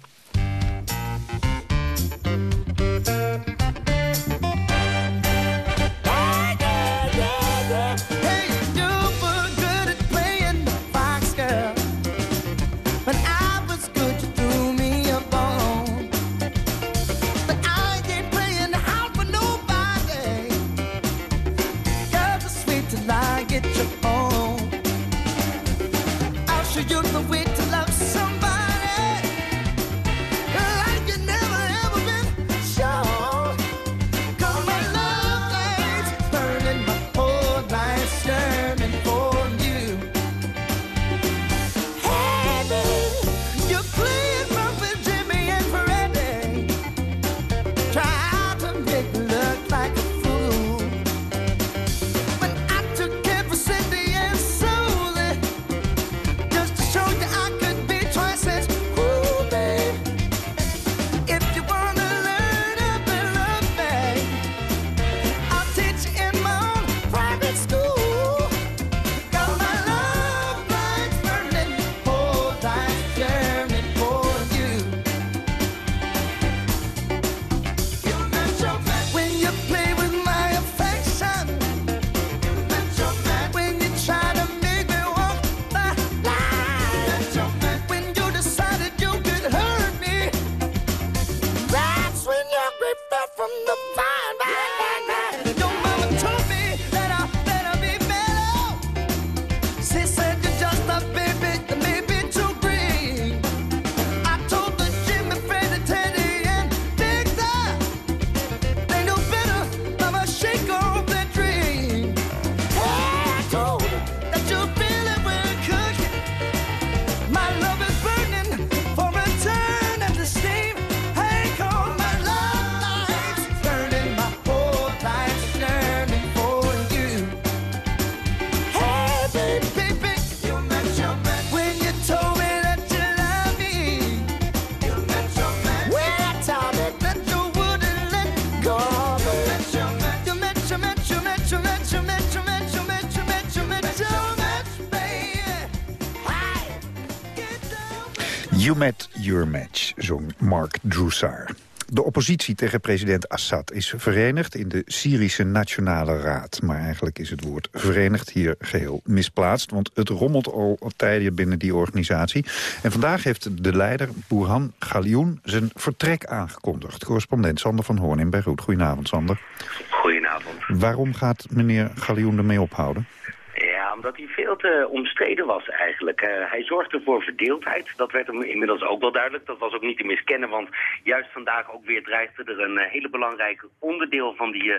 Droussard. De oppositie tegen president Assad is verenigd in de Syrische Nationale Raad. Maar eigenlijk is het woord verenigd hier geheel misplaatst... want het rommelt al tijden binnen die organisatie. En vandaag heeft de leider Burhan Galioen zijn vertrek aangekondigd. Correspondent Sander van Hoorn in Beirut. Goedenavond, Sander. Goedenavond. Waarom gaat meneer Galioen ermee ophouden? Te omstreden was eigenlijk. Uh, hij zorgde voor verdeeldheid. Dat werd hem inmiddels ook wel duidelijk. Dat was ook niet te miskennen, want juist vandaag ook weer dreigde er een uh, hele belangrijk onderdeel van die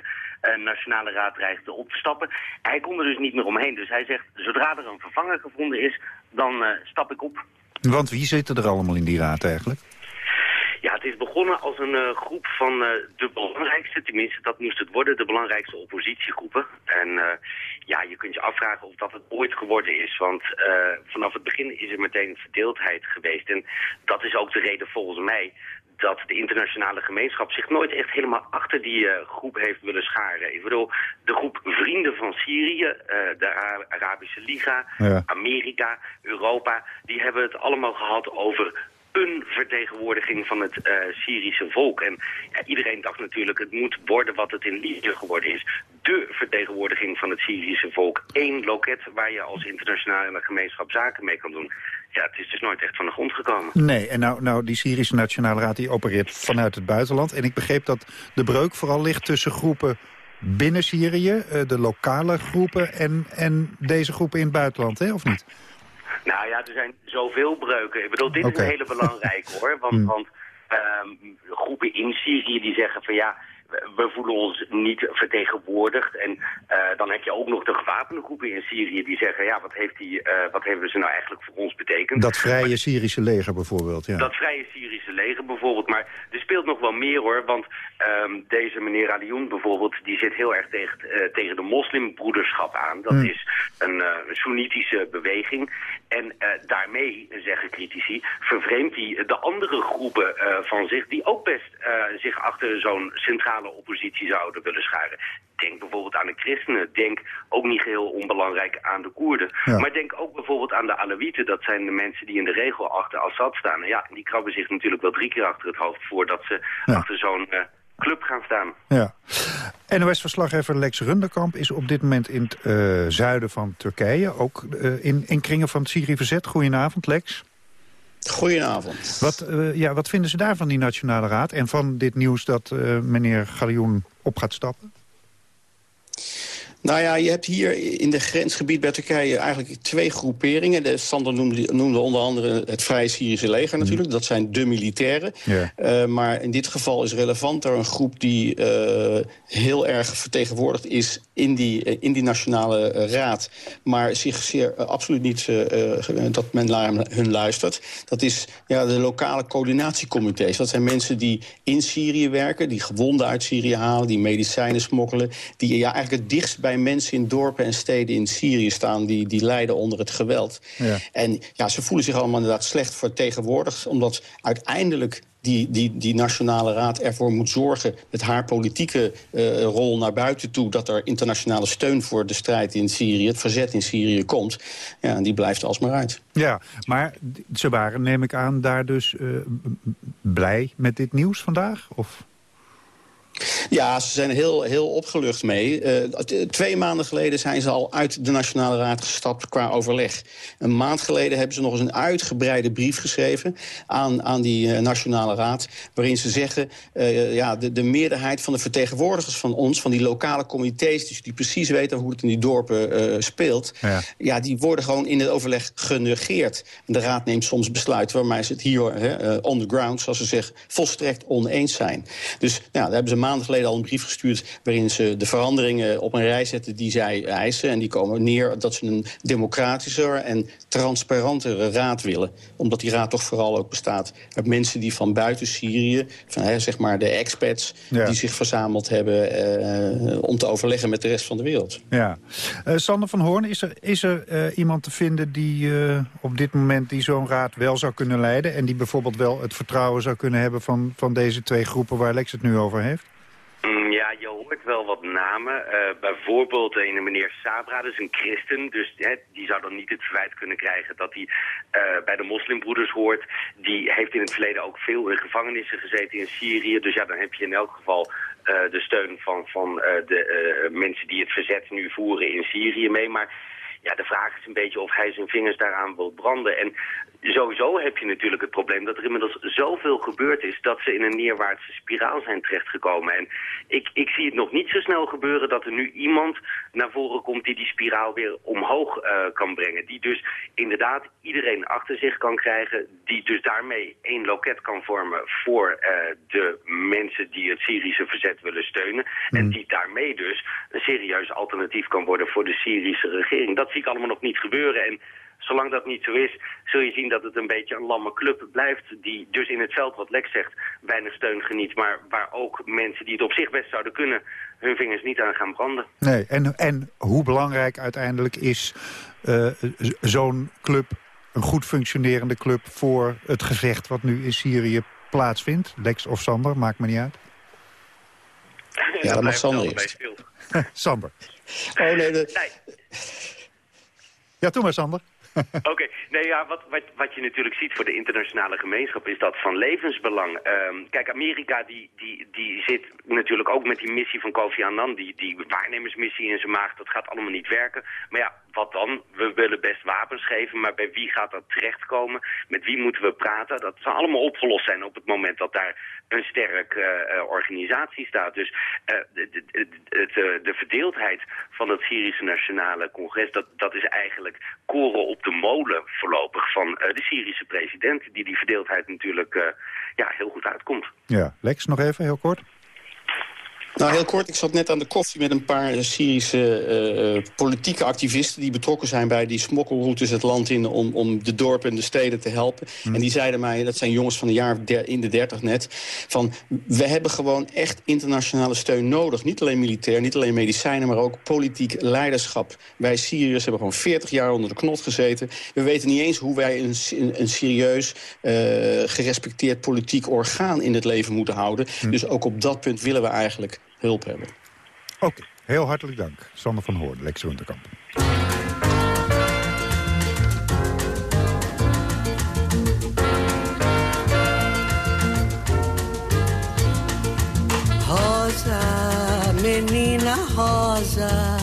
Nationale Raad dreigde op te stappen. Hij kon er dus niet meer omheen. Dus hij zegt, zodra er een vervanger gevonden is, dan stap ik op. Want wie zitten er allemaal in die raad eigenlijk? Ja, het is begonnen als een uh, groep van uh, de belangrijkste, tenminste dat moest het worden, de belangrijkste oppositiegroepen. En uh, ja, je kunt je afvragen of dat het ooit geworden is, want vanaf het begin is er meteen verdeeldheid geweest. En dat is ook de reden volgens mij dat de internationale gemeenschap zich nooit echt helemaal achter die groep heeft willen scharen. Ik bedoel, de groep Vrienden van Syrië, de Arabische Liga, ja. Amerika, Europa, die hebben het allemaal gehad over een vertegenwoordiging van het uh, Syrische volk. En ja, iedereen dacht natuurlijk, het moet worden wat het in Libië geworden is. De vertegenwoordiging van het Syrische volk. Eén loket waar je als internationale gemeenschap zaken mee kan doen. Ja, het is dus nooit echt van de grond gekomen. Nee, en nou, nou die Syrische Nationale Raad die opereert vanuit het buitenland. En ik begreep dat de breuk vooral ligt tussen groepen binnen Syrië, uh, de lokale groepen en, en deze groepen in het buitenland, hè, of niet? Nou ja, er zijn zoveel breuken. Ik bedoel, dit is een hele belangrijke hoor. Want, mm. want um, groepen in Syrië die zeggen van ja, we voelen ons niet vertegenwoordigd. En uh, dan heb je ook nog de gewapende groepen in Syrië die zeggen... ja, wat, heeft die, uh, wat hebben ze nou eigenlijk voor ons betekend? Dat vrije Syrische leger bijvoorbeeld, ja. Dat vrije Syrische leger bijvoorbeeld. Maar er speelt nog wel meer hoor, want um, deze meneer Alioun bijvoorbeeld... die zit heel erg tegen, uh, tegen de moslimbroederschap aan. Dat mm. is een Soenitische beweging. En daarmee, zeggen critici, vervreemdt hij de andere groepen van zich... die ook best zich achter zo'n centrale oppositie zouden willen scharen. Denk bijvoorbeeld aan de christenen. Denk ook niet geheel onbelangrijk aan de Koerden. Maar denk ook bijvoorbeeld aan de Alawieten. Dat zijn de mensen die in de regel achter Assad staan. En ja, die krabben zich natuurlijk wel drie keer achter het hoofd... voordat ze achter zo'n uh, club gaan staan. Ja. NOS-verslaggever Lex Runderkamp is op dit moment in het uh, zuiden van Turkije. Ook uh, in, in kringen van het Syrië Verzet. Goedenavond, Lex. Goedenavond. Wat, uh, ja, wat vinden ze daar van die Nationale Raad... en van dit nieuws dat uh, meneer Galioen op gaat stappen? Nou ja, je hebt hier in de grensgebied bij Turkije eigenlijk twee groeperingen. De Sander noemde, noemde onder andere het Vrije Syrische leger natuurlijk. Dat zijn de militairen. Ja. Uh, maar in dit geval is relevanter een groep die uh, heel erg vertegenwoordigd is in die, uh, in die nationale raad. Maar zich zeer absoluut niet dat men naar hun luistert. Dat is ja, de lokale coördinatiecomité's. Dat zijn mensen die in Syrië werken, die gewonden uit Syrië halen, die medicijnen smokkelen. Die ja, eigenlijk het dichtst bij mensen in dorpen en steden in Syrië staan... die, die lijden onder het geweld. Ja. En ja, ze voelen zich allemaal inderdaad slecht vertegenwoordigd... omdat uiteindelijk die, die, die Nationale Raad ervoor moet zorgen... met haar politieke uh, rol naar buiten toe... dat er internationale steun voor de strijd in Syrië... het verzet in Syrië komt. Ja, die blijft alsmaar uit. Ja, maar ze waren, neem ik aan, daar dus uh, blij met dit nieuws vandaag? Of... Ja, ze zijn heel, heel opgelucht mee. Uh, twee maanden geleden zijn ze al uit de Nationale Raad gestapt qua overleg. Een maand geleden hebben ze nog eens een uitgebreide brief geschreven... aan, aan die uh, Nationale Raad, waarin ze zeggen... Uh, ja, de, de meerderheid van de vertegenwoordigers van ons, van die lokale comité's... Dus die precies weten hoe het in die dorpen speelt... Ja. ja. die worden gewoon in het overleg genegeerd. En de Raad neemt soms besluiten waarmee ze het hier on the ground, zoals ze zeggen... volstrekt oneens zijn. Dus ja, daar hebben ze maanden geleden al een brief gestuurd... waarin ze de veranderingen op een rij zetten die zij eisen. En die komen neer dat ze een democratischer en transparantere raad willen. Omdat die raad toch vooral ook bestaat uit mensen die van buiten Syrië... van hè, zeg maar de expats die zich verzameld hebben... Uh, om te overleggen met de rest van de wereld. Ja. Uh, Sander van Hoorn, is er, is er uh, iemand te vinden die op dit moment die zo'n raad wel zou kunnen leiden... en die bijvoorbeeld wel het vertrouwen zou kunnen hebben van, van deze twee groepen waar Lex het nu over heeft? Ja, je hoort wel wat namen. Uh, bijvoorbeeld een meneer Sabra, dat is een christen. Dus hè, die zou dan niet het verwijt kunnen krijgen dat hij uh, bij de moslimbroeders hoort. Die heeft in het verleden ook veel in gevangenissen gezeten in Syrië. Dus ja, dan heb je in elk geval de steun van, van de mensen die het verzet nu voeren in Syrië mee. Maar ja, de vraag is een beetje of hij zijn vingers daaraan wil branden. En sowieso heb je natuurlijk het probleem dat er inmiddels zoveel gebeurd is... dat ze in een neerwaartse spiraal zijn terechtgekomen. En ik, ik zie het nog niet zo snel gebeuren dat er nu iemand naar voren komt... die die spiraal weer omhoog uh, kan brengen. Die dus inderdaad iedereen achter zich kan krijgen... die dus daarmee één loket kan vormen voor uh, de mensen die het Syrische verzet willen steunen. En hmm. die daarmee dus een serieus alternatief kan worden voor de Syrische regering. Dat zie ik allemaal nog niet gebeuren. En zolang dat niet zo is, zul je zien dat het een beetje een lamme club blijft... die dus in het veld, wat Lex zegt, weinig steun geniet... maar waar ook mensen die het op zich best zouden kunnen... hun vingers niet aan gaan branden. Nee, en, en hoe belangrijk uiteindelijk is uh, zo'n club... een goed functionerende club voor het gevecht wat nu in Syrië plaatsvindt? Lex of Sander, maakt me niet uit. Ja, dat mag Sander eerst. Sander. Oh nee, de... nee. Ja, toen maar, Sander. Oké, nee, ja, wat, wat, wat je natuurlijk ziet voor de internationale gemeenschap is dat van levensbelang. Um, kijk, Amerika die, die, die zit natuurlijk ook met die missie van Kofi Annan, die, die waarnemersmissie in zijn maag, dat gaat allemaal niet werken. Maar ja, wat dan? We willen best wapens geven, maar bij wie gaat dat terechtkomen? Met wie moeten we praten? Dat zal allemaal opgelost zijn op het moment dat daar een sterke uh, organisatie staat. Dus de, de, de, de, verdeeldheid van het Syrische Nationale Congres, dat, dat is eigenlijk koren op de molen voorlopig van de Syrische president, die die verdeeldheid natuurlijk ja, heel goed uitkomt. Ja, Lex, nog even heel kort. Nou, heel kort. Ik zat net aan de koffie met een paar Syrische uh, politieke activisten... die betrokken zijn bij die smokkelroutes het land in... om, om de dorpen en de steden te helpen. Hm. En die zeiden mij, dat zijn jongens van de jaar in de dertig net... van we hebben gewoon echt internationale steun nodig. Niet alleen militair, niet alleen medicijnen... maar ook politiek leiderschap. Wij Syriërs hebben gewoon 40 jaar onder de knot gezeten. We weten niet eens hoe wij een, een, serieus, uh, gerespecteerd politiek orgaan... in het leven moeten houden. Hm. Dus ook op dat punt willen we eigenlijk hulp hebben. Oké, heel hartelijk dank. Sander van Hoorn, Lex Winterkamp. Rosa, menina rosa,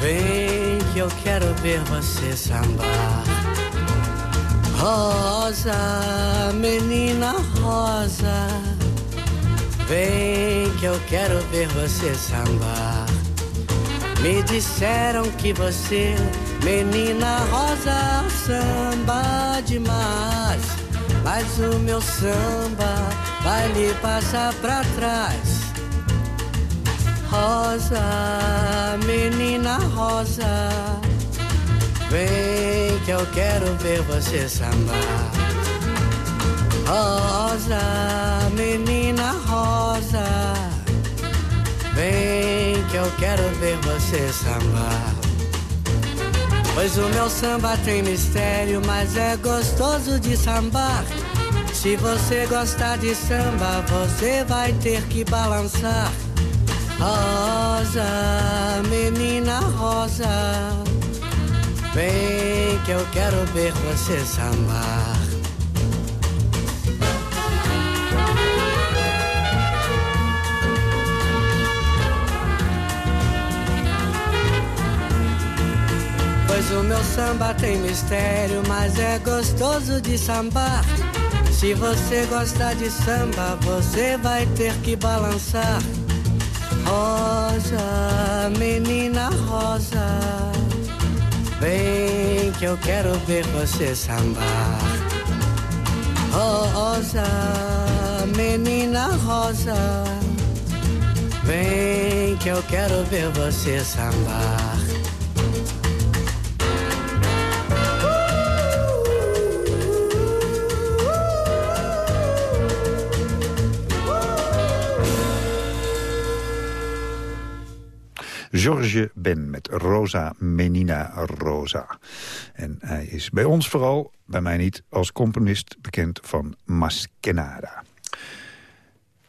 vem que eu quero ver você sambar. Rosa, menina rosa. Vem que eu quero ver você sambar. Me disseram que você, menina rosa, samba demais. Mas o meu samba vai lhe passar pra trás. Rosa, menina rosa, vem que eu quero ver você sambar. Rosa, menina rosa, vem que eu quero ver você sambar. Pois o meu samba tem mistério, mas é gostoso de sambar. Se você gostar de samba, você vai ter que balançar. Rosa, menina rosa, vem que eu quero ver você sambar. Pois o meu samba tem mistério, mas é gostoso de sambar. Se você gostar de samba, você vai ter que balançar. Rosa, menina rosa, vem que eu quero ver você sambar. Rosa, menina rosa, vem que eu quero ver você sambar. George Ben met Rosa Menina Rosa. En hij is bij ons vooral, bij mij niet, als componist bekend van Maskenada.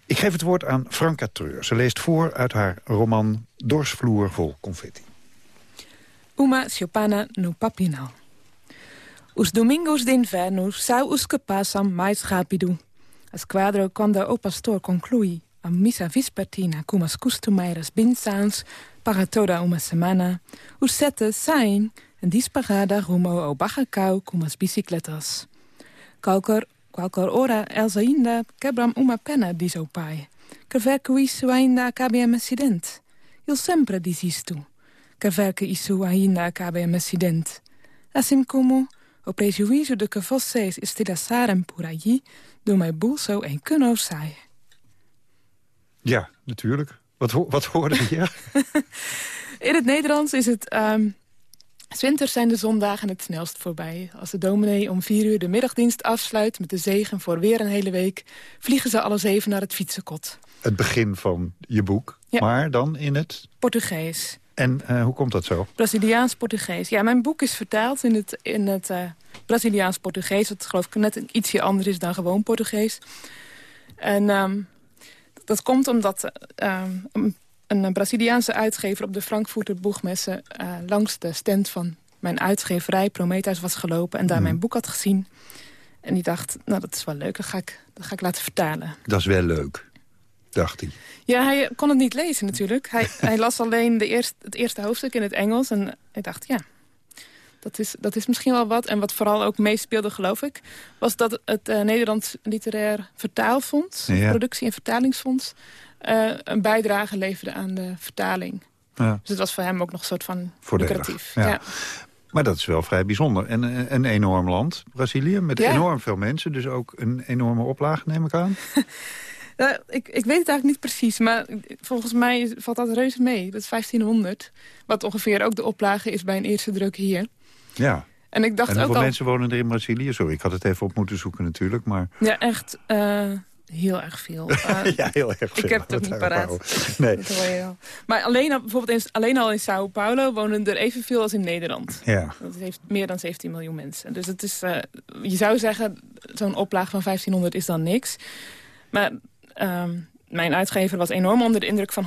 Ik geef het woord aan Franka Treur. Ze leest voor uit haar roman Dorsvloer vol confetti. Uma Chopana no Papinal. Os domingos de inverno sao os mais rápido. As quadro quando o pastor conclui a missa vespertina com as costumeiras bençãos para toda uma semana, sete saem en disparada rumo ao barracão com as bicicletas. Qualquer, qualquer hora eles ainda quebram uma pena, diz o pai. Que ver que isso ainda acabe em acidente. Ele sempre diz isto. Que ver que isso ainda acabe em acidente. Assim como o prejuízo de que vocês estilhaçaram por aí door mijn bolso en kunnen saai. Ja, natuurlijk. Wat, wat hoorde je? In het Nederlands is het... Um, Winters zijn de zondagen het snelst voorbij. Als de dominee om vier uur de middagdienst afsluit... met de zegen voor weer een hele week... vliegen ze alle zeven naar het fietsenkot. Het begin van je boek, maar dan in het... Portugees. En uh, hoe komt dat zo? Braziliaans-Portugees. Ja, mijn boek is vertaald in het, in het uh, Braziliaans-Portugees... wat geloof ik net ietsje anders is dan gewoon Portugees. En um, dat komt omdat um, een Braziliaanse uitgever... op de Frankfurter Boegmessen uh, langs de stand van mijn uitgeverij... Prometheus was gelopen en daar mm. mijn boek had gezien. En die dacht, nou dat is wel leuk, dat ga ik, dat ga ik laten vertalen. Dat is wel leuk dacht hij. Ja, hij kon het niet lezen natuurlijk. Hij, hij las alleen de eerst, het eerste hoofdstuk in het Engels. En hij dacht, ja, dat is, dat is misschien wel wat. En wat vooral ook meespeelde, geloof ik... was dat het uh, Nederlands Literair Vertaalfonds... Productie- en Vertalingsfonds... Uh, een bijdrage leverde aan de vertaling. Ja. Dus het was voor hem ook nog een soort van Voordelig. lucratief. Ja. ja. Maar dat is wel vrij bijzonder. En een, een enorm land, Brazilië, met enorm veel mensen. Dus ook een enorme oplage, neem ik aan. Nou, ik, ik weet het eigenlijk niet precies, maar volgens mij valt dat reuze mee. Dat is 1500, wat ongeveer ook de oplage is bij een eerste druk hier. Ja. En ik dacht en hoeveel ook al... mensen wonen er in Brazilië? Sorry, ik had het even op moeten zoeken natuurlijk, maar... Ja, echt uh, heel erg veel. Uh, ja, heel erg veel. Ik heb het ook niet paraat. Nee. Al. Maar alleen, bijvoorbeeld in, alleen al in Sao Paulo wonen er evenveel als in Nederland. Ja. Dat heeft meer dan 17 miljoen mensen. Dus het is, uh, je zou zeggen, zo'n oplage van 1500 is dan niks. Maar Um, mijn uitgever was enorm onder de indruk van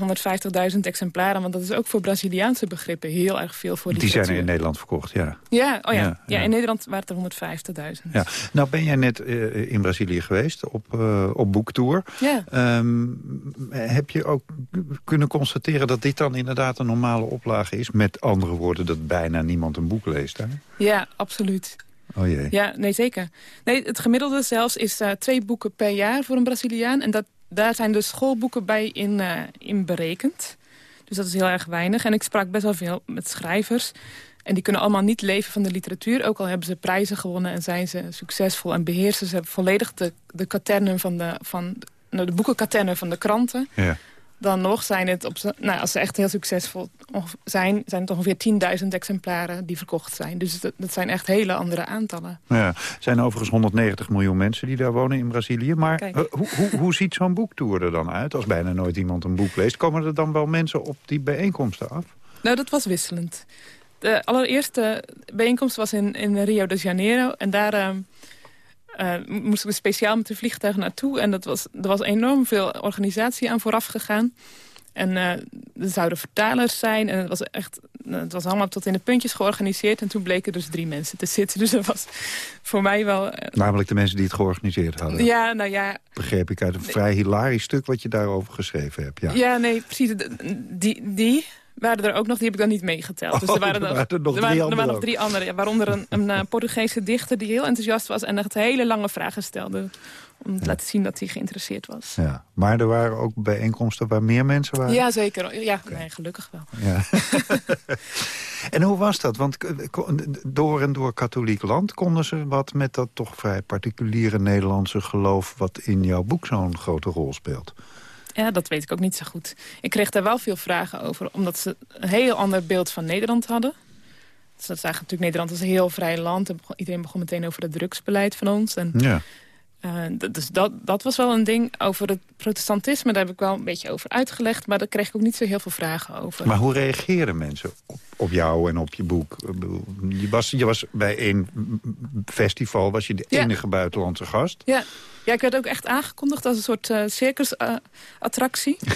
150.000 exemplaren. Want dat is ook voor Braziliaanse begrippen heel erg veel voor Die zijn er in Nederland verkocht, ja. Ja, oh ja. ja, in Nederland waren het er 150.000. Ja. Nou ben jij net uh, in Brazilië geweest op, uh, op boektour. Ja. Um, heb je ook kunnen constateren dat dit dan inderdaad een normale oplage is? Met andere woorden, dat bijna niemand een boek leest daar? Ja, absoluut. Oh jee. Ja, nee, zeker. Nee, het gemiddelde zelfs is uh, twee boeken per jaar voor een Braziliaan. En dat, daar zijn dus schoolboeken bij in, uh, in berekend. Dus dat is heel erg weinig. En ik sprak best wel veel met schrijvers. En die kunnen allemaal niet leven van de literatuur. Ook al hebben ze prijzen gewonnen en zijn ze succesvol... en beheersen ze volledig de, de van de, van, nou, de boekenkaternen van de kranten. Ja dan nog zijn het, op, nou, als ze echt heel succesvol zijn... zijn het ongeveer 10.000 exemplaren die verkocht zijn. Dus dat, dat, zijn echt hele andere aantallen. Ja, er zijn overigens 190 miljoen mensen die daar wonen in Brazilië. Maar uh, hoe, hoe, hoe ziet zo'n boektour er dan uit? Als bijna nooit iemand een boek leest. Komen er dan wel mensen op die bijeenkomsten af? Nou, dat was wisselend. De allereerste bijeenkomst was in, in Rio de Janeiro. En daar... Uh, uh, moesten we speciaal met de vliegtuig naartoe. En dat was, er was enorm veel organisatie aan vooraf gegaan. En uh, er zouden vertalers zijn. En het was echt, het was allemaal tot in de puntjes georganiseerd. En toen bleken dus drie mensen te zitten. Dus dat was voor mij wel... Uh, Namelijk de mensen die het georganiseerd hadden. Ja, nou ja... Begreep ik uit een vrij hilarisch stuk wat je daarover geschreven hebt. Ja, ja nee, precies. Die, die waren er ook nog, die heb ik dan niet meegeteld. Dus er oh, waren, er, nog, er, waren, er waren nog drie andere. waaronder een, een uh, Portugese dichter die heel enthousiast was... en echt hele lange vragen stelde om te laten zien dat hij geïnteresseerd was. Ja. Maar er waren ook bijeenkomsten waar meer mensen waren? Ja, zeker. Ja, nee, gelukkig wel. Ja. en hoe was dat? Want door en door katholiek land konden ze wat met dat toch vrij particuliere Nederlandse geloof... wat in jouw boek zo'n grote rol speelt. Ja, dat weet ik ook niet zo goed. Ik kreeg daar wel veel vragen over, omdat ze een heel ander beeld van Nederland hadden. Ze zagen natuurlijk Nederland als een heel vrij land. En iedereen begon meteen over het drugsbeleid van ons. En, ja. dus dat, dat was wel een ding. Over het protestantisme, daar heb ik wel een beetje over uitgelegd. Maar daar kreeg ik ook niet zo heel veel vragen over. Maar hoe reageren mensen op, op jou en op je boek? Je was, je was bij één festival, was je de enige buitenlandse gast. Ja. Ja, ik werd ook echt aangekondigd als een soort uh, circusattractie.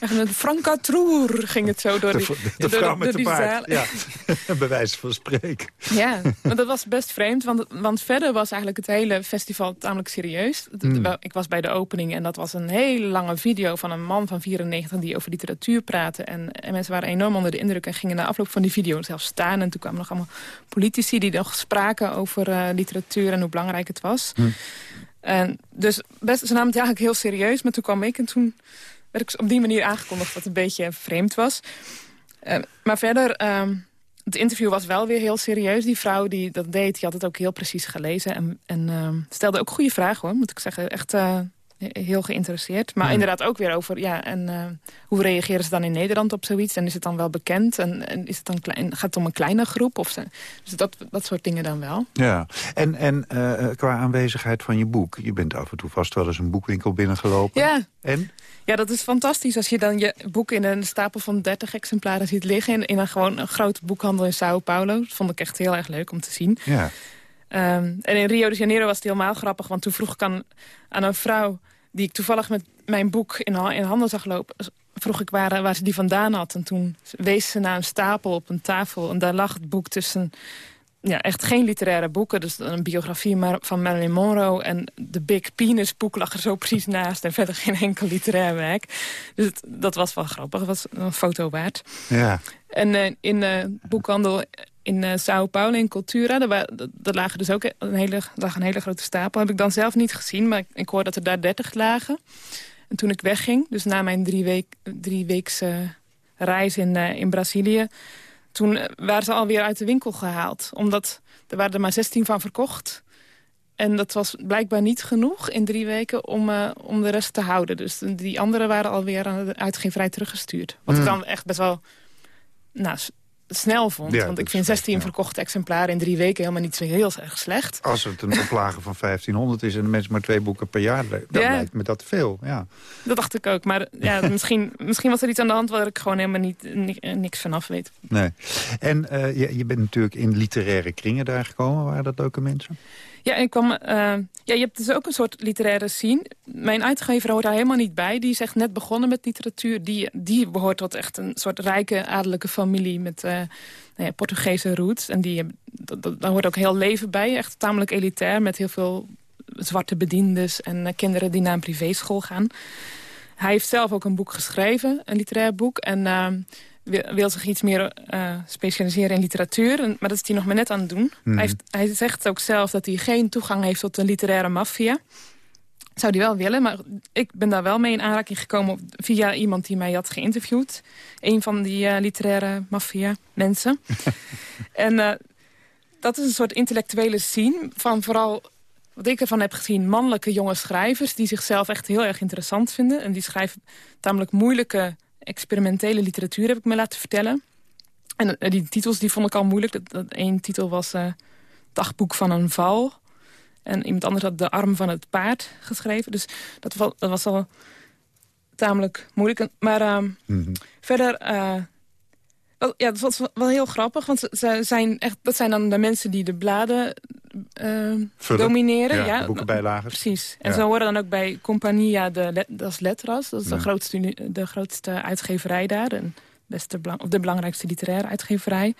Uh, met Franca Troer ging het zo door die, de, de, de vrouw met de paard, ja. Bewijs van spreken. Ja, maar dat was best vreemd, want, want verder was eigenlijk het hele festival tamelijk serieus. Mm. Ik was bij de opening en dat was een hele lange video van een man van 94 die over literatuur praatte. En, en mensen waren enorm onder de indruk en gingen na afloop van die video zelf staan. En toen kwamen nog allemaal politici die nog spraken over uh, literatuur en hoe belangrijk het was. Mm. En dus best, ze namen het eigenlijk heel serieus. Maar toen kwam ik en toen werd ik op die manier aangekondigd... wat een beetje vreemd was. Uh, maar verder, uh, het interview was wel weer heel serieus. Die vrouw die dat deed, die had het ook heel precies gelezen. En, en uh, stelde ook goede vragen, hoor, moet ik zeggen. Echt eh, heel geïnteresseerd. Maar inderdaad ook weer over, ja, en uh, hoe reageren ze dan in Nederland op zoiets? En is het dan wel bekend? En, en is het dan klein, gaat het om een kleine groep? Of ze, dus dat, dat soort dingen dan wel. Ja, en, en uh, qua aanwezigheid van je boek. Je bent af en toe vast wel eens een boekwinkel binnengelopen. Ja. En? Ja, dat is fantastisch als je dan je boek in een stapel van 30 exemplaren ziet liggen... in, in een gewoon een grote boekhandel in Sao Paulo. Dat vond ik echt heel erg leuk om te zien. Ja. Um, en in Rio de Janeiro was het helemaal grappig, want toen vroeg ik aan, aan een vrouw die ik toevallig met mijn boek in, in handen zag lopen... vroeg ik waar, waar ze die vandaan had. En toen wees ze naar een stapel op een tafel. En daar lag het boek tussen... Ja, echt geen literaire boeken. Dus een biografie van Marilyn Monroe. En de Big Penis boek lag er zo precies naast. En verder geen enkel literair werk. Dus het, dat was wel grappig. Dat was een foto waard. Ja. En uh, in de uh, boekhandel in uh, Sao Paulo, in Cultura, daar, daar lagen dus ook een hele, lag een hele grote stapel. Heb ik dan zelf niet gezien, maar ik, ik hoorde dat er daar 30 lagen. En toen ik wegging, dus na mijn drie, week, drie weekse reis in, uh, in Brazilië... toen waren ze alweer uit de winkel gehaald. Omdat er waren er maar 16 van verkocht. En dat was blijkbaar niet genoeg in drie weken om, uh, om de rest te houden. Dus die anderen waren alweer aan de uitgeverij teruggestuurd. Wat mm. ik dan echt best wel nou, snel vond. Ja, want ik vind 16 ja. verkochte exemplaren in drie weken helemaal niet zo heel erg slecht. Als het een oplage van 1500 is en de mensen maar twee boeken per jaar... dan ja. lijkt me dat veel, ja. Dat dacht ik ook, maar ja, misschien, misschien was er iets aan de hand... waar ik gewoon helemaal niet, niks vanaf weet. Nee. En uh, je, je bent natuurlijk in literaire kringen daar gekomen. Waren dat leuke mensen? Ja, ik kwam, uh, ja, je hebt dus ook een soort literaire scene. Mijn uitgever hoort daar helemaal niet bij. Die is echt net begonnen met literatuur. Die, die behoort tot echt een soort rijke adellijke familie met uh, nou ja, Portugese roots. En die, daar hoort ook heel leven bij. Echt tamelijk elitair met heel veel zwarte bediendes en uh, kinderen die naar een privéschool gaan. Hij heeft zelf ook een boek geschreven, een literair boek. En wil zich iets meer uh, specialiseren in literatuur. Maar dat is hij nog maar net aan het doen. Mhm. Hij, heeft, hij, zegt ook zelf dat hij geen toegang heeft tot de literaire maffia. Zou hij wel willen, maar ik ben daar wel mee in aanraking gekomen... via iemand die mij had geïnterviewd. Een van die uh, literaire maffia mensen. en uh, dat is een soort intellectuele scene van vooral wat ik ervan heb gezien, mannelijke jonge schrijvers... die zichzelf echt heel erg interessant vinden. En die schrijven tamelijk moeilijke experimentele literatuur, heb ik me laten vertellen. En uh, die titels die vond ik al moeilijk. Dat, dat één titel was uh, Dagboek van een val. En iemand anders had De Arm van het Paard geschreven. Dus dat, was, dat was al tamelijk moeilijk. Maar uh, mm -hmm. verder... Wel, ja, dat was wel heel grappig, want ze zijn echt, dat zijn dan de mensen die de bladen uh, domineren. Ja, ja, boekenbijlagen. Precies. En ja. ze horen dan ook bij Compagnia de Das Letras. Dat is de, grootste, de grootste uitgeverij daar. En beste, of de belangrijkste literaire uitgeverij.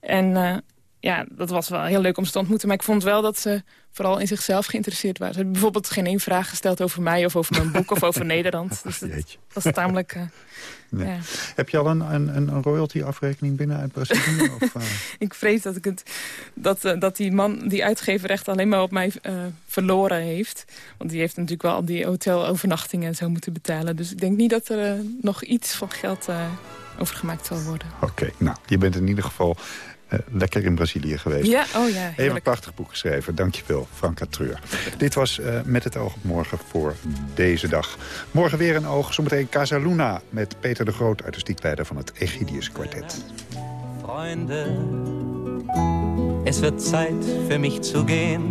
En uh, ja, dat was wel heel leuk om ze te ontmoeten. Maar ik vond wel dat ze vooral in zichzelf geïnteresseerd waren. Ze hebben bijvoorbeeld geen één vraag gesteld over mij... of over mijn boek of over Nederland. Dus dat, dat was tamelijk... Uh, nee. ja. Heb je al een, een, een royalty-afrekening binnen uit Brazilië? of, uh... ik vrees dat, ik het, dat, uh, dat die man, die uitgever... echt alleen maar op mij verloren heeft. Want die heeft natuurlijk wel al die hotelovernachtingen en zo moeten betalen. Dus ik denk niet dat er nog iets van geld overgemaakt zal worden. Oké, okay, nou, je bent in ieder geval uh, lekker in Brazilië geweest. Ja, oh ja, Even een prachtig boek geschreven. Dankjewel, Franka Treur. Dit was uh, Met het oog op morgen voor deze dag. Morgen weer een oog, zometeen Casa Luna... met Peter de Groot, artistiek leider van het Egidius Quartet. Freunde, es wird Zeit für mich zu gehen.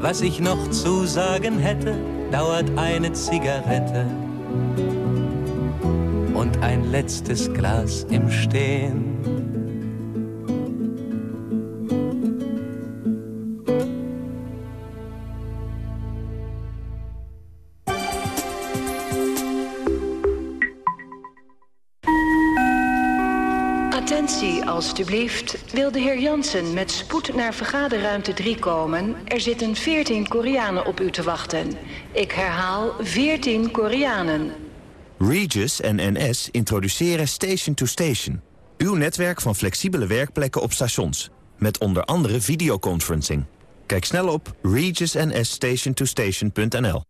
Was ich noch zu sagen hätte, dauert eine Zigarette und ein letztes Glas im Stehen. Attentie, alstublieft. Wil de heer Jansen met spoed naar vergaderruimte 3 komen? Er zitten 14 Koreanen op u te wachten. Ik herhaal 14 Koreanen. Regis en NS introduceren Station to Station. Uw netwerk van flexibele werkplekken op stations. Met onder andere videoconferencing. Kijk snel op regisnsstationtostation.nl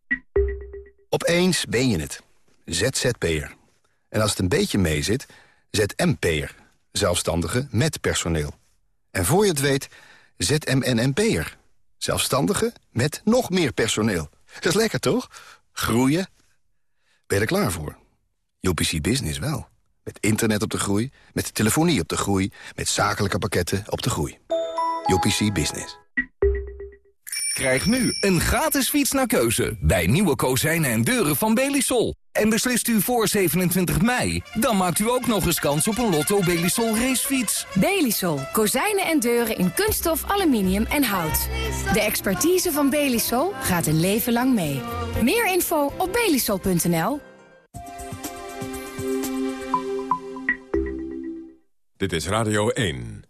Opeens ben je het. ZZP'er. En als het een beetje meezit, ZMP'er. Zelfstandige met personeel. En voor je het weet, ZMNNP'er. Zelfstandige met nog meer personeel. Dat is lekker, toch? Groeien. Ben je er klaar voor? UPC Business wel. Met internet op de groei, met telefonie op de groei... met zakelijke pakketten op de groei. UPC Business. Krijg nu een gratis fiets naar keuze bij nieuwe kozijnen en deuren van Belisol. En beslist u voor 27 mei, dan maakt u ook nog eens kans op een Lotto Belisol racefiets. Belisol. Kozijnen en deuren in kunststof, aluminium en hout. De expertise van Belisol gaat een leven lang mee. Meer info op belisol.nl. Dit is Radio 1.